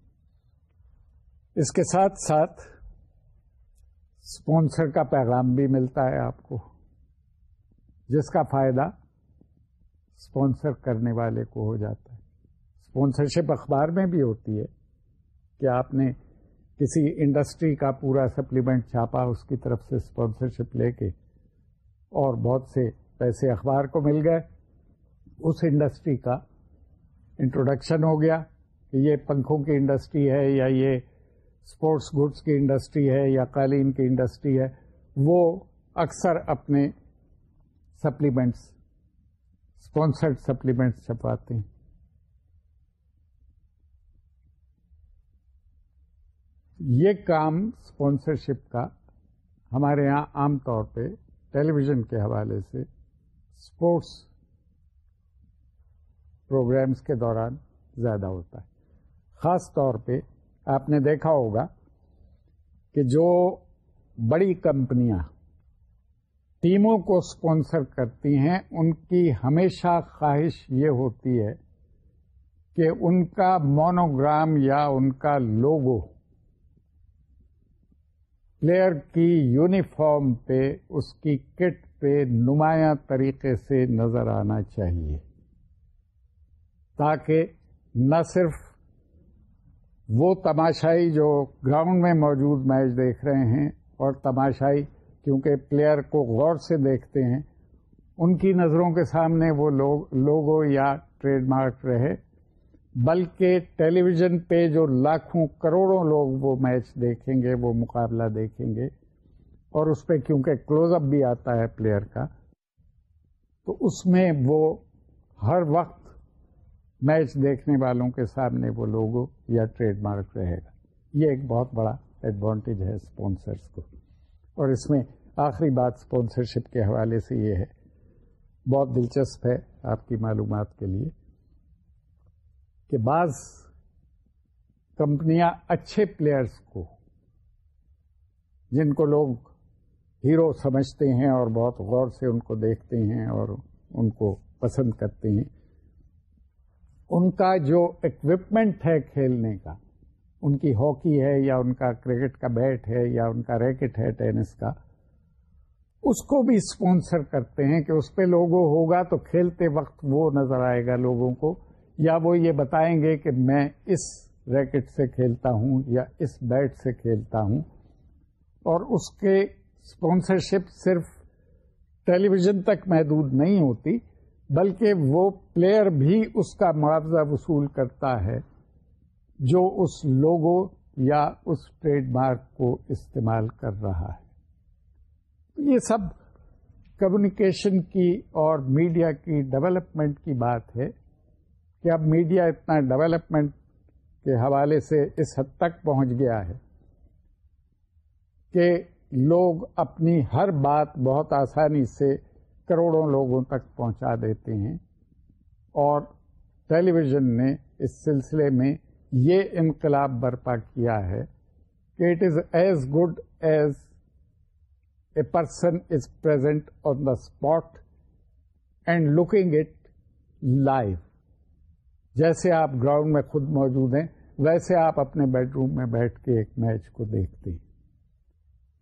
اس کے ساتھ ساتھ اسپانسر کا پیغام بھی ملتا ہے آپ کو، جس کا فائدہ اسپانسر کرنے والے کو ہو جاتا ہے۔ اسپانسرشپ اخبار میں بھی ہوتی ہے کہ آپ نے کسی انڈسٹری کا پورا سپلیمنٹ چھاپا اس کی طرف سے اسپانسرشپ لے کے اور بہت سے پیسے اخبار کو مل گئے۔ اس انڈسٹری کا انٹروڈکشن ہو گیا کہ یہ پنکھوں کی انڈسٹری ہے یا یہ اسپورٹس گڈس کی انڈسٹری ہے یا قالین کی انڈسٹری ہے۔ وہ اکثر اپنے سپلیمنٹس اسپانسرڈ سپلیمنٹس چھپاتے ہیں۔ یہ کام اسپانسرشپ کا ہمارے یہاں عام طور پہ ٹیلی ویژن کے حوالے سے اسپورٹس پروگرامس کے دوران زیادہ ہوتا ہے۔ خاص طور پہ آپ نے دیکھا ہوگا کہ جو بڑی کمپنیاں ٹیموں کو اسپانسر کرتی ہیں، ان کی ہمیشہ خواہش یہ ہوتی ہے کہ ان کا مونوگرام یا ان کا لوگو پلیئر کی یونیفارم پہ، اس کی کٹ پہ نمایاں طریقے سے نظر آنا چاہیے۔ تاکہ نہ صرف وہ تماشائی جو گراؤنڈ میں موجود میچ دیکھ رہے ہیں اور تماشائی کیونکہ پلیئر کو غور سے دیکھتے ہیں، ان کی نظروں کے سامنے وہ لوگ، لوگو یا ٹریڈ مارک رہے، بلکہ ٹیلی ویژن پہ جو لاکھوں کروڑوں لوگ وہ میچ دیکھیں گے، وہ مقابلہ دیکھیں گے، اور اس پہ کیونکہ کلوز اپ بھی آتا ہے پلیئر کا، تو اس میں وہ ہر وقت میچ دیکھنے والوں کے سامنے وہ لوگو یا ٹریڈ مارک رہے گا۔ یہ ایک بہت بڑا ایڈوانٹیج ہے اسپانسرس کو۔ اور اس میں آخری بات اسپانسرشپ کے حوالے سے یہ ہے۔ بہت دلچسپ ہے آپ کی معلومات کے لیے کہ بعض کمپنیاں اچھے پلیئرس کو، جن کو لوگ ہیرو سمجھتے ہیں اور بہت غور سے ان کو دیکھتے ہیں اور ان کو پسند کرتے ہیں، ان کا جو اکوپمنٹ ہے کھیلنے کا ان کی ہاکی ہے یا ان کا کرکٹ کا بیٹ ہے یا ان کا ریکٹ ہے ٹینس کا، اس کو بھی اسپانسر کرتے ہیں کہ اس پہ لوگوں ہوگا تو کھیلتے وقت وہ نظر آئے گا لوگوں کو، یا وہ یہ بتائیں گے کہ میں اس ریکٹ سے کھیلتا ہوں یا اس بیٹ سے کھیلتا ہوں۔ اور اس کے اسپانسرشپ صرف ٹیلی ویژن تک محدود نہیں ہوتی، بلکہ وہ پلیئر بھی اس کا معاوضہ وصول کرتا ہے۔ جو اس لوگو یا اس ٹریڈ مارک کو استعمال کر رہا ہے۔ یہ سب کمیونیکیشن کی اور میڈیا کی ڈیولپمنٹ کی بات ہے۔ کہ اب میڈیا اتنا ڈیولپمنٹ کے حوالے سے اس حد تک پہنچ گیا ہے کہ لوگ اپنی ہر بات بہت آسانی سے کروڑوں لوگوں تک پہنچا دیتے ہیں اور ٹیلی ویژن نے اس سلسلے میں یہ انقلاب برپا کیا ہے کہ it is as good as a person is present on the spot and looking at live جیسے آپ گراؤنڈ میں خود موجود ہیں، ویسے آپ اپنے بیڈ روم میں بیٹھ کے ایک میچ کو دیکھتے ہیں۔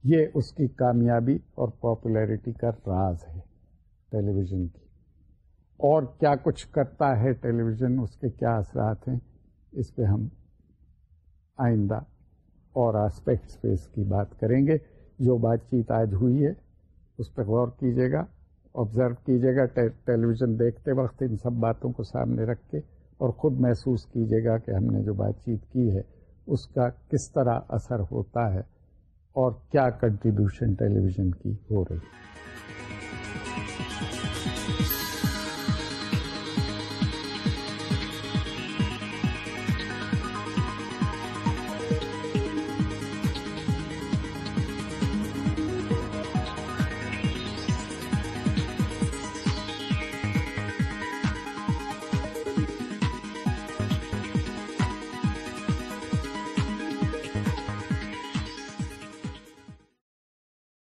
یہ اس کی کامیابی اور پاپولیرٹی کا راز ہے ٹیلی ویژن کی۔ اور کیا کچھ کرتا ہے ٹیلی ویژن، اس کے کیا اثرات ہیں؟ اس پہ ہم آئندہ اور آسپیکٹس پہ اس کی بات کریں گے۔ جو بات چیت آج ہوئی ہے، اس پہ غور کیجیے گا آبزرو کیجیے گا ٹیلی ویژن دیکھتے وقت ان سب باتوں کو سامنے رکھ کے اور خود محسوس کیجیے گا کہ ہم نے جو بات چیت کی ہے، اس کا کس طرح اثر ہوتا ہے اور کیا کنٹریبیوشن ٹیلی ویژن کی ہو رہی ہے۔